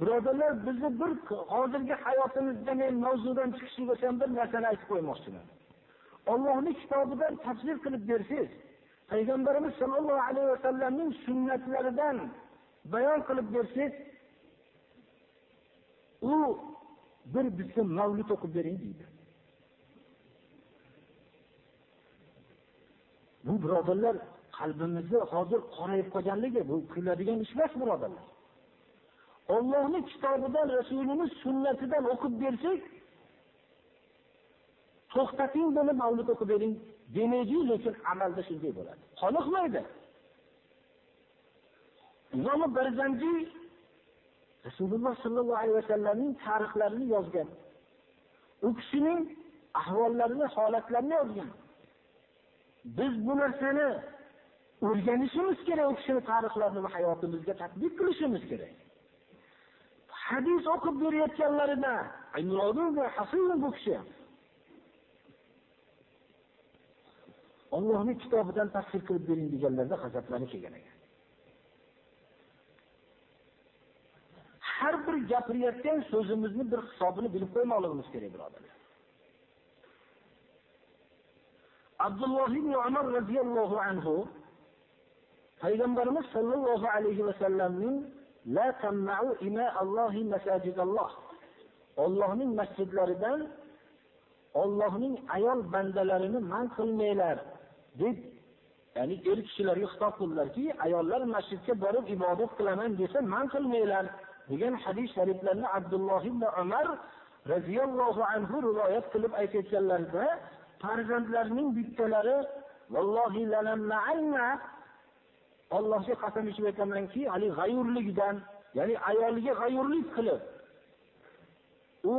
Birodarlar, bizni bir hozirgi hayotimizda men mavzudan chiqishlik uchun bir narsani aytib qo'ymoqchiman. Allohning kitobidan tafsir qilib bersiz, payg'ambarimiz sollallohu alayhi vasallamning sunnatlaridan bayon qilib bersiz, u bir bizga mavlud o'qib bering deydi. Bu birodarlar qalbimizni hozir qorayib qolganligi, bu kuladigan ish emas birodarlar. Allohning kitobidan, Rasulining sunnatidan o'qib bersak, to'xtating buni mavlud o'qib bering demaydi, lekin amalda shunday bo'ladi. Qoniqmaydi. Imom Barzanji Rasululloh sollallohu alayhi vasallamning tarixlarini yozgan. U kishining ahvollarini, holatlarini yozgan. Biz bu narsani o'rganishimiz kerak, u kishining tarixlarini va hayotimizga tatbiq qilishimiz kerak. Hadis o'qib berayotganlarida Imron va Hasan bu kishi Allohning kitobidan tafsir qilib bering deganlarda g'azablari kelgan ekan. Har bir gapirayotgan so'zimizni bir hisobini bilib qo'ymoqligimiz kerak, birodarlar. Abdulloh ibn Umar radhiyallohu anhu payg'ambarimiz sollallohu alayhi vasallamning La tamma'u ima Allohi masajidalloh. Allohning masjidlaridan Allohning ayol bandalarini man qilmanglar deb ya'ni er kishilarga xitob qildilarki, ayollar masjidga borib ibodat qilaman desa, man qilmanglar degan hadis shariflarni Abdulloh ibn Umar radhiyallohu anhu rivoyat qilib aytayotganlarida farzandlarining bittalari vallohi lanamna'anna Allohga qasam ichib aytamanki, hali g'ayurlikdan, ya'ni ayoliga g'ayurlik qilib u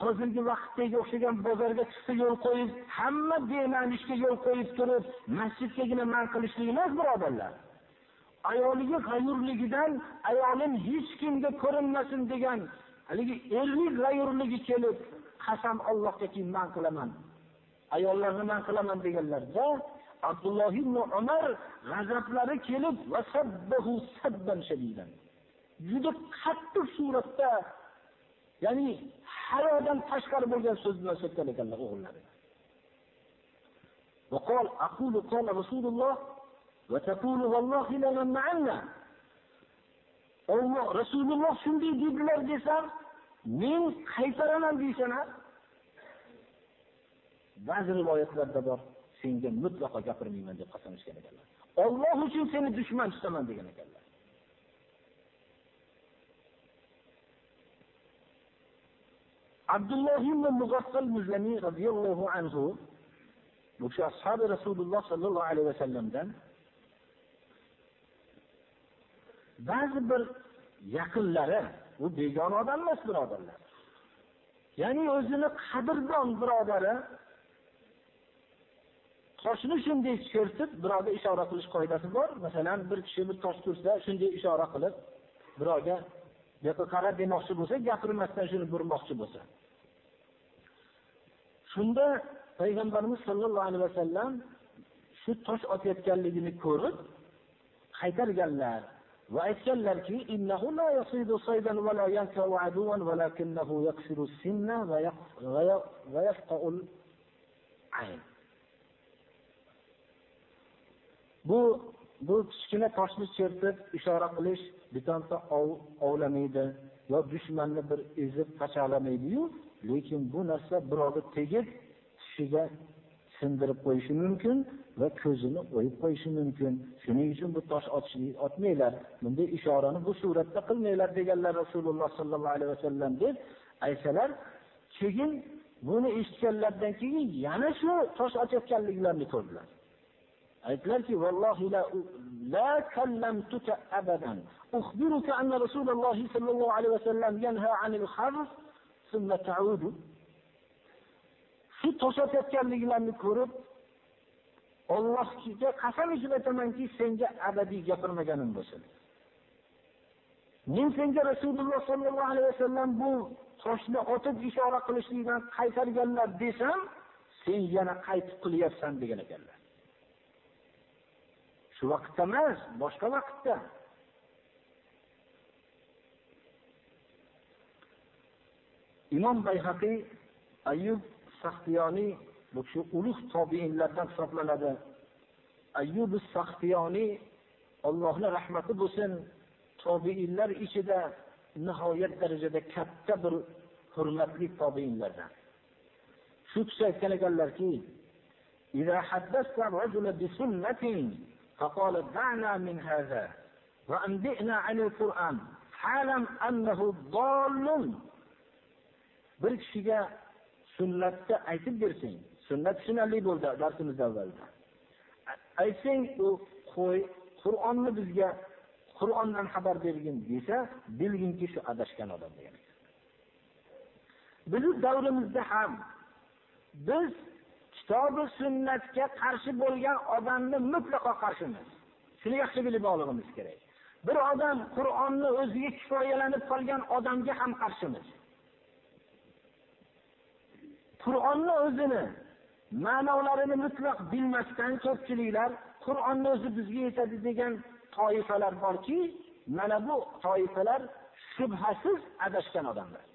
hozirgi vaqtdagi o'xshagan bozorga chiqsa yo'l qo'yib, hamma bema'ni ishga yo'l qo'yib turib, masjidgagina man qilishlik emas, birodarlar. Ayoliga g'ayurligidan ayolim hech kimga ko'rinmasin degan haligi erlik g'ayurligi kelib, qasam Allohgaki man qilaman. Ayollarni man qilaman deganlarda Abdulloh ibn Umar g'azablari kelib va sabbahu sabban shadidan. Juda qattiq suratda ya'ni hayodan tashqari bo'lgan so'z bilan so'kkan ekanlar o'g'illari. وقال أقول قال رسول الله وتقول والله لنا معنا Alloh Rasululloh shunday dedilar desam, men qaytaraman deysana. Ba'zi rivoyatlarda bor, Senga mutlaqo gapirmayman deb qasam ichgan ekanlar. Alloh uchun seni dushman tutaman degan ekanlar. Abdulloh ibn Mughaffal Muzlami radhiyallohu anhu bu kishi ashabi Rasululloh sallallohu alayhi vasallamdan ba'zi bir yaqinlari, u begona odam emas birodarlar. Ya'ni o'zini qadrdon birodari toshni shunday chertib, birovga ishora qilish qoidasi bor. Masalan, bir kishi bir tosh tursa, shunday ishora qilib, birovga yoki qara demoqchi bo'lsa, gapirmasdan shuni burmoqchi bo'lsa. Shunda payg'ambarimiz sollallohu alayhi vasallam shu tosh otayotganligini ko'rib qaytarganlar va aytganlarki, Bu bu kichkina toshni chertib ishora qilish bitonta ovlamaydi va dushmanni bir ezib qachalamaydi-yu, lekin bu narsa birovga tegib tishiga sindirib qo'yishi mumkin va ko'zini o'yib qo'yishi mumkin. Shuning uchun bu tosh otishni otmanglar, bunday ishorani bu suratda qilmanglar deganlar Rasululloh sallallohu alayhi vasallam deb aysalar, keyin buni eshitganlardan keyin yana shu tosh otayotganliklarini ko'rdilar. Aytdilarki vallohi la la kallamtuka abadan ukhbiruka anna rasululloh sollallohu alayhi vasallam yanha anil kharf thumma ta'udu shu to'shatayotganliklarini ko'rib Allohga qasam ichib aytamanki, senga abadiy gapirmaganim bo'lsin. Men senga Rasululloh sollallohu alayhi vasallam bu toshni otib ishora qilishlikdan qaytarganlar desam, sen yana qaytib qilyapsan degan ekanlar. Shu vaqtda emas, boshqa vaqtda. Imom Bayhaqiy Ayyub Saxtiyoniy bu kishi ulug' tobiinlardan hisoblanadi. Ayyub Saxtiyoniy Allohning rahmati bo'lsin, tobiinlar ichida nihoyat darajada katta bir hurmatli tobiinlardan. Shu kishi aytgan ekanlarki, "Idza haddatha rajula bi sunnatin فقال دعنا من هذا وأنبئنا عن القرآن حالا أنه ضال bir kishiga sunnatni aytib bersang sunnat tushunarli bo'ldi darsimiz avvalda aytsang u qo'y qur'onni bizga qur'ondan xabar bergin desa bilginki shu adashgan odam degan bizni davrimizda ham biz kitobi sunnatga qarshi bo'lgan odamni mutlaqo qarshimiz. Shuni yaxshi bilib olishimiz kerak. Bir odam Qur'onni o'ziga kifoyalanib qolgan odamga ham qarshimiz. Qur'onni o'zini ma'nolarini mutlaq bilmasdan ko'pchiliklar Qur'onni o'zi bizga yetadi degan toifalar borki, mana bu toifalar shubhasiz adashgan odamlar.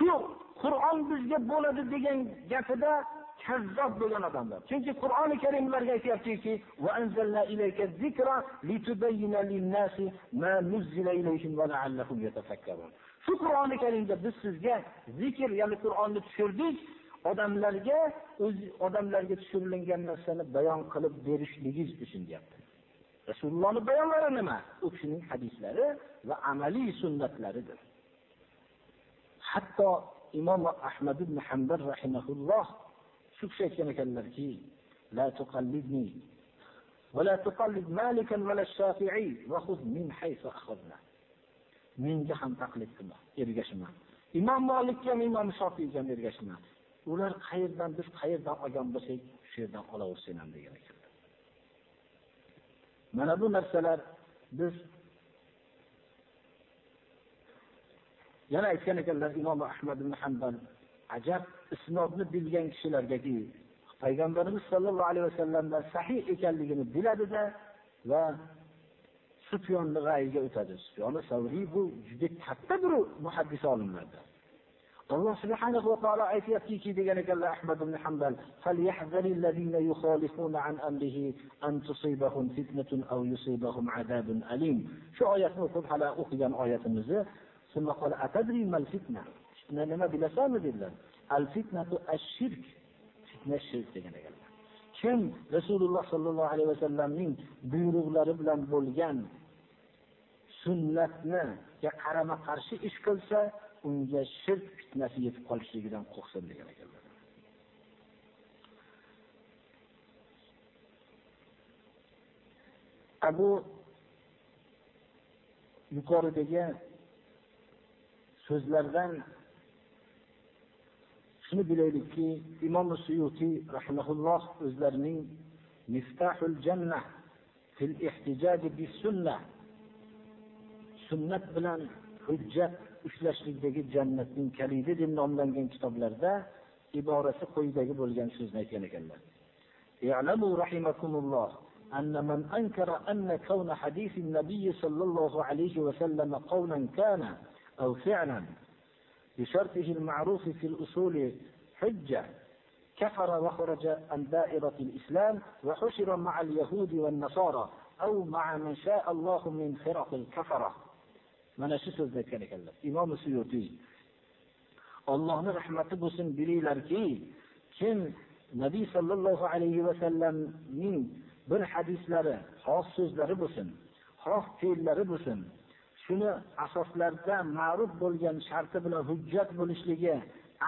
Shu Qur'on bizga bo'ladi degan gapida kazzob bo'lgan odamlar. Chunki Qur'oni Karim ularga aytayaptiki, "Va anzalna ilayka zikra litubayyana lin-nasi ma nuzila ilayhim va la'allahum yatafakkarun." Shu Qur'oni Karimda biz sizga zikr, ya'ni Qur'onni tushirdik, odamlarga o'z odamlarga tushirilgan narsani bayon qilib berishligingiz uchun deyapti. Rasulullohning bayonlari nima? U kishining hadislari va amaliy sunnatlaridir. Hatto Imom Ahmad ibn Hanbal rahimahulloh shu kishi aytgan ekanlarki, la tuqallidni va la tuqallid Malikan va Shafi'i va khudh min haythu akhadna. Menga ham taqlid qilma, ergashma. Imom molikka ham Imom Shofiyga ham ergashma. Ular qayerdan biz qayerdan olgan bo'lsak, shu yerdan olaversin ham degan ekanlar. Mana bu narsalar biz yana aytgan ekanlar Imom Ahmad ibn Hanbal ajab isnodni bilgan kishilargaki payg'ambarimiz sollallohu alayhi vasallamdan sahih ekanligini biladida va Sufyonni g'ayiga o'tadi. Sufyon Savriy bu juda katta bir muhaddis olimlardan. Alloh subhanahu va taolo aytayaptiki degan ekanlar Ahmad ibn Hanbal, "Falyahzarillazina yukhalifuna an amrihi an tusibahum fitnatun aw yusibahum adabun alim." Shu oyatni o'qib hala o'qigan oyatimizni Summa qala atadri mal fitna. Fitna nima bilasanmi dedilar. Al fitnatu ash-shirk. Fitna shirk degan ekanlar. Kim Rasululloh sollallohu alayhi vasallamning buyruqlari bilan bo'lgan sunnatni qarama qarshi ish qilsa, unga shirk fitnasi yetib qolishligidan qo'rqsin degan ekanlar. Abu yuqoridagi so'zlardan shuni bilaylikki, Imom Suyuti rahimahulloh o'zlarining Miftahul Jannah fil ihtijaj bis sunnah sunnat bilan hujjat ushlashlikdagi jannatning kalidi deb nomlangan kitoblarda iborasi quyidagi bo'lgan so'zni aytgan ekanlar. Ya'lamu rahimakumulloh أن من أنكر أن كون حديث النبي صلى الله عليه وسلم قولا كان أو فعلا بشرطه المعروف في الأصول حجة كفر وخرج عن دائرة الإسلام وحشر مع اليهود والنصارى أو مع من شاء الله من خرق الكفرة. من أشسد ذلك؟ الله إمام سيوتي الله رحمة بسن بليل أركي كم نبي صلى الله عليه وسلم من بر حديث لره خاص سوز لره خاص تيل لره shuni asoslarda ma'ruf bo'lgan sharti bilan hujjat bo'lishligi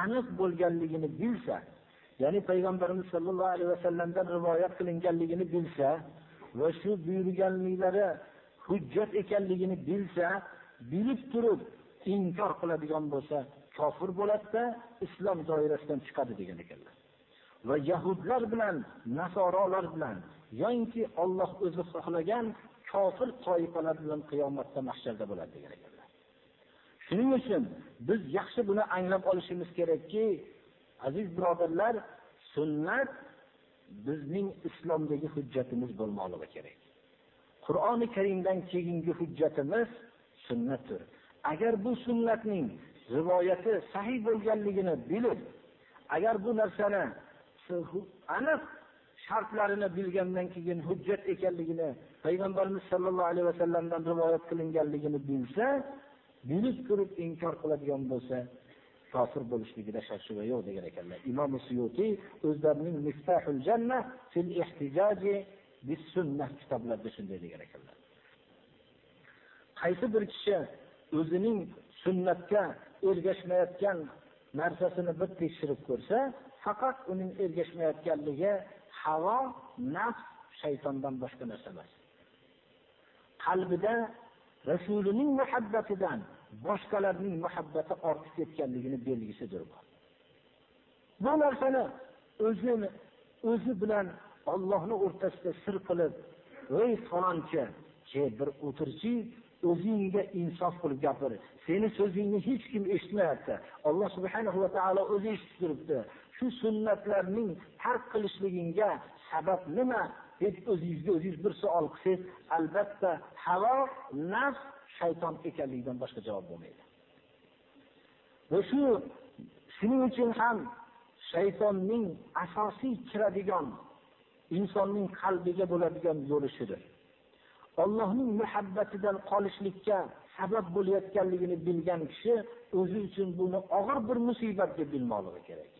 aniq bo'lganligini bilsa, ya'ni payg'ambarimiz sollallohu alayhi vasallamdan rivoyat qilinganligini bilsa va shu buyurganliklari hujjat ekanligini bilsa, bilib turib inkor qiladigan bo'lsa, kofir bo'ladida islom doirasidan chiqadi degan ekanlar. Va yahudlar bilan, nasorolar bilan yoinki Alloh o'zi xohlagan kofir toifalar bilan qiyomatda mahsharda bo'ladi degan ekanlar. Shuning uchun biz yaxshi buni anglab olishimiz kerakki, aziz birodarlar, sunnat bizning islomdagi hujjatimiz bo'lmoqligi kerak. Qur'oni Karimdan keyingi hujjatimiz sunnatdir. Agar bu sunnatning rivoyati sahih bo'lganligini bilib, agar bu narsani aniq shartlarini bilgandan keyin hujjat ekanligini payg'ambarimiz sollallohu alayhi vasallamdan rivoyat qilinganligini bilsa, bilib turib inkor qiladigan bo'lsa, kofir bo'lishligida shak shubha yo'q degan ekanlar. Imom Suyuti o'zlarining Miftahul janna fil ihtijaji bis sunnah kitoblarida shunday degan ekanlar. Qaysi bir kishi o'zining sunnatga ergashmayotgan narsasini bir tekshirib ko'rsa, faqat uning ergashmayotganligi havo, nafs, shaytondan boshqa narsa emas. Qalbida Rasulining muhabbatidan boshqalarning muhabbati ortib ketganligini belgisidir bu. Bu narsani o'zini o'zi bilan Allohni o'rtasida sir qilib, "Ey falonchi, ke bir o'tirchi, o'zingga insof qilib gapir. Seni so'zingni hech kim eshitmayapti. Alloh subhanahu va taolo o'zi eshitib turibdi. shu sunnatlarning tark qilishligingga sabab nima deb o'zingizga o'zingiz bir savol qilsangiz albatta havo nafs shayton ekanligidan boshqa javob bo'lmaydi va shu shuning uchun ham shaytonning asosiy kiradigan insonning qalbiga bo'ladigan yo'li shudir. Allohning muhabbatidan qolishlikka sabab bo'layotganligini bilgan kishi o'zi uchun buni og'ir bir musibat deb bilmoqligi kerak.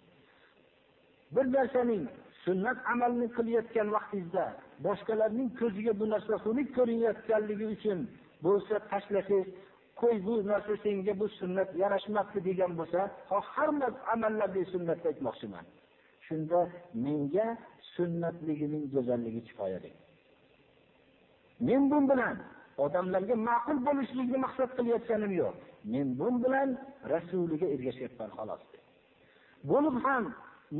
Bir narsaning sunnat amalni qilayotgan vaqtingizda boshqalarning ko'ziga bu narsa xunuk ko'rinayotganligi uchun bo'lsa tashlasangiz, qo'y bu narsa senga bu sunnat yarashmabdi degan bo'lsa, har amallarda sunnatni aytmoqchiman. Shunda menga sunnatligining go'zalligi kifoyadir. Men bu bilan odamlarga ma'qul bo'lishlikni maqsad qilayotganim yo'q. Men bu bilan rasuliga ergashyapman xolos. Bo'lib ham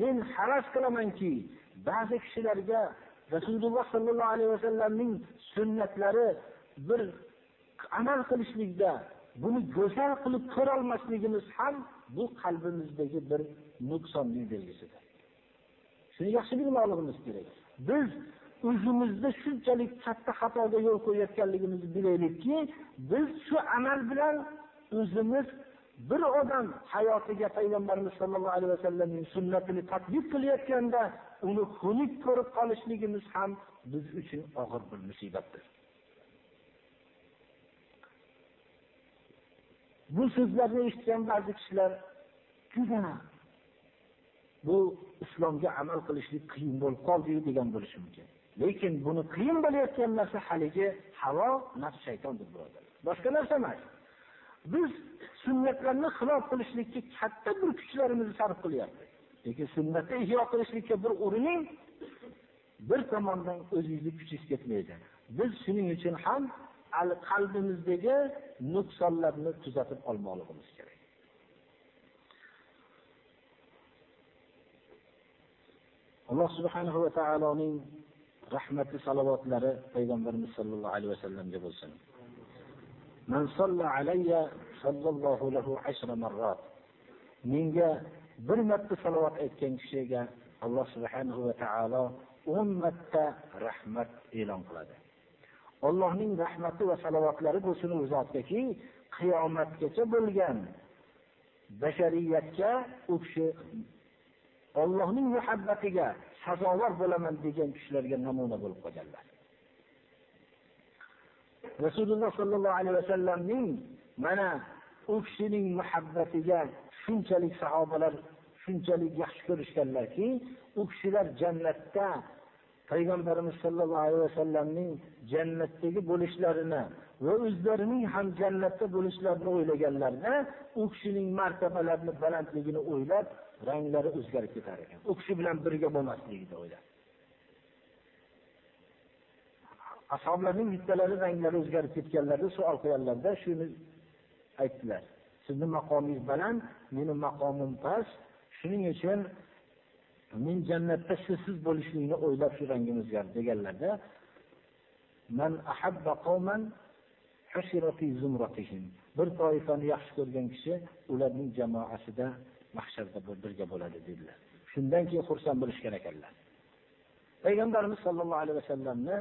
men havas qilamanki, ba'zi kishilarga Rasululloh sollallohu alayhi vasallamning sunnatlari bir amal qilishlikda buni go'zal qilib ko'ra olmasligimiz ham bu qalbimizdagi bir nuqsonning belgisidir. Shuni yaxshi bilmoqligimiz kerak. Biz o'zimizda shunchalik katta xatoga yo'l qo'yayotganligimizni bilaylikki, biz shu amal bilan o'zimiz bir odam hayotiga payg'ambarimiz sollallohu alayhi vasallamning sunnatini tadbiq qilayotganda uni xunuk ko'rib qolishligimiz ham biz uchun og'ir bir musibatdir. Bu so'zlarni eshitgan ba'zi kishilar juda bu islomga amal qilishlik qiyin bo'lib qoldi degan bo'lishi mumkin. Lekin buni qiyin bo'layotgan narsa haligi havo, nafs shaytondir birodar. Boshqa narsa emas. Biz sunnatlarni xilof qilishlikka katta bir kuchlarimizni sarf qilyapmiz. Lekin sunnatni ijro qilishlikka bir urining bir tomondan o'zingizni kuchingiz ketmaydi. Biz shuning uchun ham qalbimizdagi nuqsonlarni tuzatib olmoqligimiz kerak. Alloh subhanahu va taoloning rahmatli salovatlari payg'ambarimiz sollallohu alayhi vasallamga bo'lsin. Man salla alayya sallallohu lahu ashra marrat. Menga bir marta salovat aytgan kishiga Alloh subhanahu va taolo 10 marta rahmat e'lon qiladi. Allohning rahmati va salovatlari bo'lsin u zotgaki, qiyomatgacha bo'lgan bashariyatga u kishi Allohning muhabbatiga sazovor bo'laman degan kishilarga namuna bo'lib qolganlar. Rasululloh sallallohu alayhi vasallamning mana u kishining muhabbatiga shunchalik sahobalar shunchalik yaxshi ko'rishganlarki, u kishilar jannatda payg'ambarimiz sollallohu alayhi vasallamning jannatdagi bo'lishlarini va o'zlarining ham jannatda bo'lishlarini o'ylaganlarida u kishining martabalarini balandligini o'ylab ranglari o'zgarib ketar ekan. U kishi bilan birga bo'lmasligini o'yladi. Ashoblarning bittalari ranglari o'zgarib ketganlarida savol qo'yganlarda shuni aytdilar. Sizni maqomingiz baland meni maqomim past. Shuning uchun men jannatda sizsiz bo'lishlikni o'ylab shu rangim o'zgardi deganlarda man ahabba qawman bir toifani yaxshi ko'rgan kishi ularning jamoasida mahsharda birga bo'ladi dedilar. Shundan keyin xursand bo'lishgan ekanlar. Payg'ambarimiz sollallohu alayhi vasallamni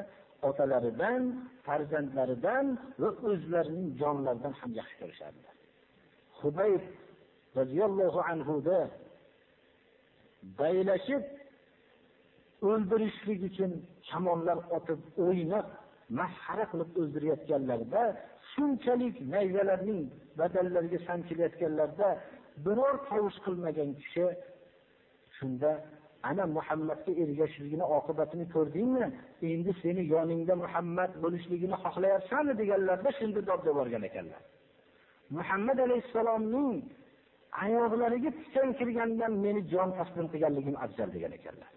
otalaridan farzandlaridan va o'zlarining jonlaridan ham yaxshi ko'rishardilar. Hubayb roziyallohu anhuda baylashib o'ldirishlik uchun kamonlar otib o'ynab masxara qilib o'ldirayotganlarida shunchalik nayzalarning badallariga sanchilayotganlarida biror tovush qilmagan kishi shunda ana Muhammadga ergashishligini oqibatini ko'rdingmi? Endi seni yoningda Muhammad bo'lishligini xohlayapsanmi deganlarda shunda dod borgan ekanlar. Muhammad alayhisalomning oyoqlariga tikan kirgandan meni jon taslim qilganligim afzal degan ekanlar.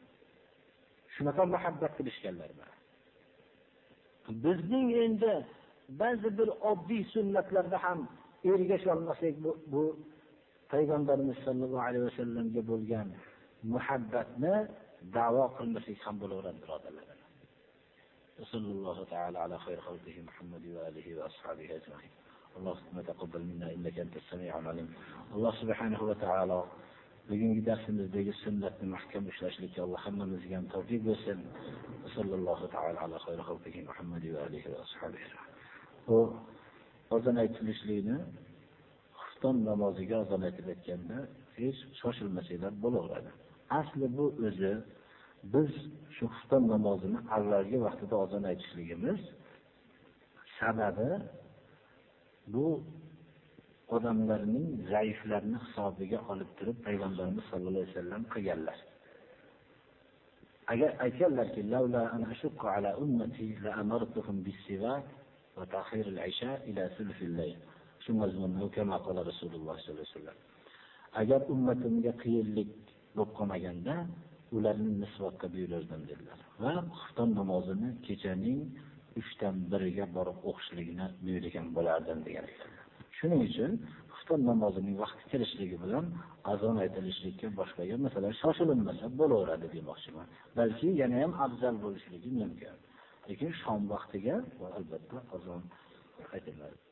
Shunaqa muhabbat qilishganlar mana. Bizning endi ba'zi bir oddiy sunnatlarda ham ergasha olmasak bu, bu payg'ambarimiz sollallohu alayhi vasallamga bo'lgan muhabbatni da'vo qilmasak ham bo'laveradi birodarlar. وصلى الله تعالى على خير خلقه محمد وآله وأصحابه أجمعين اللهم تقبل منا إنك أنت السميع العليم الله سبحانه وتعالى bugungi darsimizdagi sunnatni mahkam ushlashlikka alloh hammamizga ham tavfiq bersin sallallohu taala ala xayri xalqihi muhammad va alihi va ashabihi bu ozon aytilishlikni xufton namoziga azon aytib aytganda hech shoshilmasanglar bo'laveradi asli bu o'zi biz shu xufton namozini avvalgi vaqtida ozon aytishligimiz sababi bu odamlarning zaiflarni hisobiga olib turib payg'ambarimiz sollallohu alayhi vasallam qilganlar. agar aytganlarki shu mazmunni kama qala rasululloh sollallohu alayhi vasallam. Agar ummatimga qiyinlik bo'lib qolmaganda ularni misvoqqa buyurardim dedilar. Va xufton namozini kechaning uchdan biriga borib o'qishligini buyurgan bo'lardim degan shuning uchun xufton namozining vaqti kirishligi bilan azon aytilishlikka boshqaga masalan shoshilinmasa bo'laveradi demoqchiman. Balki yana ham afzal bo'lishligi mumkin. Lekin shom vaqtiga albatta azon aytiladi.